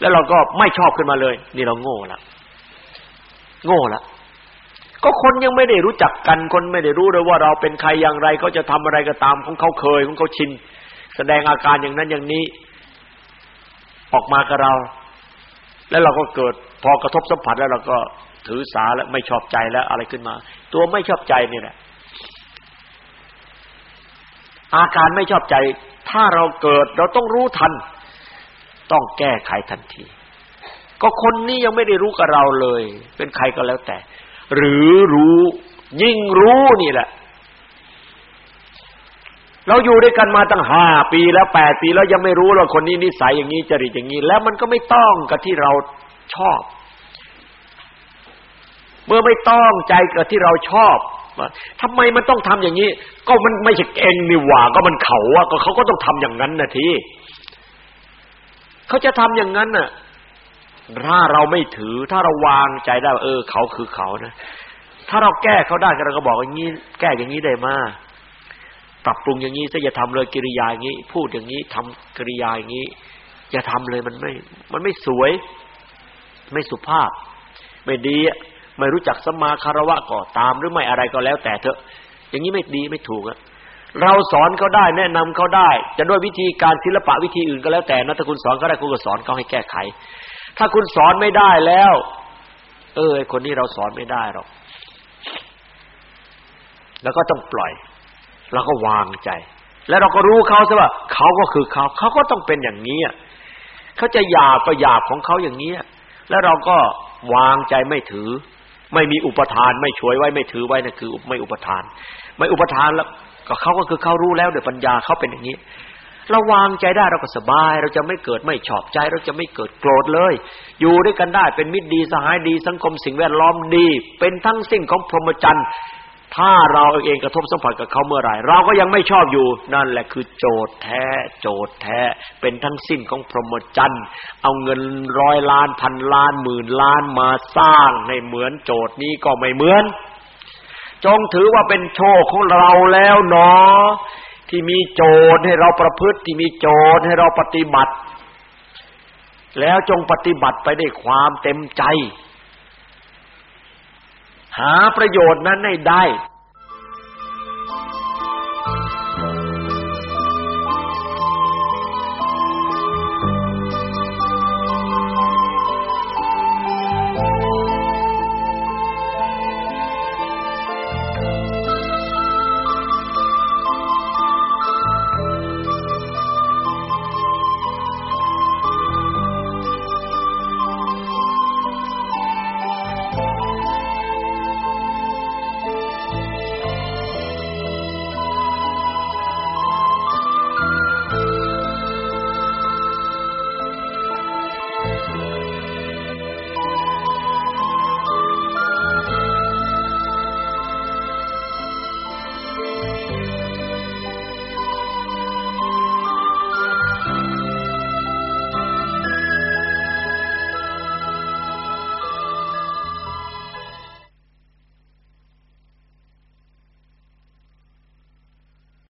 แล้วเราก็ไม่ชอบขึ้นมาเลย นี่เราโง่ละโง่ละก็คนยังไม่ได้รู้จักกันคนไม่ได้รู้เลยว่าเราเป็นใครอย่างไรเขาจะทำอะไรก็ตามของเขาเคยของเขาชิน แสดงอาการอย่างนั้นอย่างนี้ ออกมากับเรา แล้วเราก็เกิดพอกระทบสัมผัสแล้วเราก็ถือสาแล้วไม่ชอบใจแล้วอะไรขึ้นมา ตัวไม่ชอบใจนี่แหละ อาการไม่ชอบใจ ถ้าเราเกิดเราต้องรู้ทัน ต้องแก้ไขทันที ก็คนนี้ยังไม่ได้รู้กับเราเลย เป็นใครก็แล้วแต่ หรือรู้ยิ่งรู้นี่แหละ เราอยู่ด้วยกันมาตั้งห้าปีแล้วแปดปีแล้วยังไม่รู้ว่าคนนี้นิสัยอย่างนี้จริตอย่างนี้ แล้วมันก็ไม่ต้องกับที่เราชอบ เมื่อไม่ต้องใจกับที่เราชอบทำไมมันต้องทำอย่างนี้ ก็มันไม่ใช่เองนี่หว่า ก็มันเขาอะก็เขาก็ต้องทำอย่างนั้นนะทีเขาจะทำอย่างนั้นน่ะถ้าเราไม่ถือ ถ้าเราวางใจได้ เออ เขาคือเขานะ ถ้าเราแก้เขาได้เราก็บอกอย่างนี้แก้อย่างนี้ได้มา ปรับปรุงอย่างนี้ซะอย่าทำเลยกิริยาอย่างนี้ พูดอย่างนี้ทำกิริยาอย่างนี้ อย่าทำเลยมันไม่ มันไม่สวย ไม่สุภาพ ไม่ดีไม่รู้จักสมาคารวะก็ตามหรือไม่อะไรก็แล้ว แต่เถอะ อย่างนี้ไม่ดีไม่ถูกอะเราสอนเขาได้แนะนำเขาได้ จะด้วยวิธีการศิลปะวิธีอื่นก็แล้วแต่นะถ้าคุณสอนเขาได้คุณก็สอนเขาให้แก้ไข ถ้าคุณสอนไม่ได้แล้ว เออคนนี้เราสอนไม่ได้หรอกแล้วก็ต้องปล่อย แล้วก็วางใจ แล้วเราก็รู้เขาซะว่าเขาก็คือเขาเขาก็ต้องเป็นอย่างนี้เขาจะหยาบก็หยาบของเขาอย่างนี้แล้วเราก็วางใจไม่ถือ ไม่มีอุปทานไม่ช่วยไว้ไม่ถือไว้นั่นคือไม่อุปทาน ไม่อุปทานแล้วก็เขาก็คือเขารู้แล้วดี๋ยปัญญาเขาเป็นอย่างนี้เราวางใจได้เราก็สบาย เราจะไม่เกิดไม่ชอบใจ เราจะไม่เกิดโกรธเลย อยู่ด้วยกันได้เป็นมิตรดีสหายดีสังคมสิ่งแวดล้อมดี เป็นทั้งสิ้นของพรหมจรรย์ ถ้าเราเองกระทบสัมผัสกับเขาเมื่อไหร่เราก็ยังไม่ชอบอยู่ นั่นแหละคือโจทย์แท้ โจทย์แท้ เป็นทั้งสิ้นของพรหมจรรย์เอาเงินร้อยล้านพันล้านหมื่นล้านมาสร้างให้เหมือนโจทย์นี้ก็ไม่เหมือน จงถือว่าเป็นโชคของเราแล้วเนาะที่มีโจทย์ให้เราประพฤติที่มีโจทย์ให้เราปฏิบัติ แล้วจงปฏิบัติไปด้วยความเต็มใจ หาประโยชน์นั้นให้ได้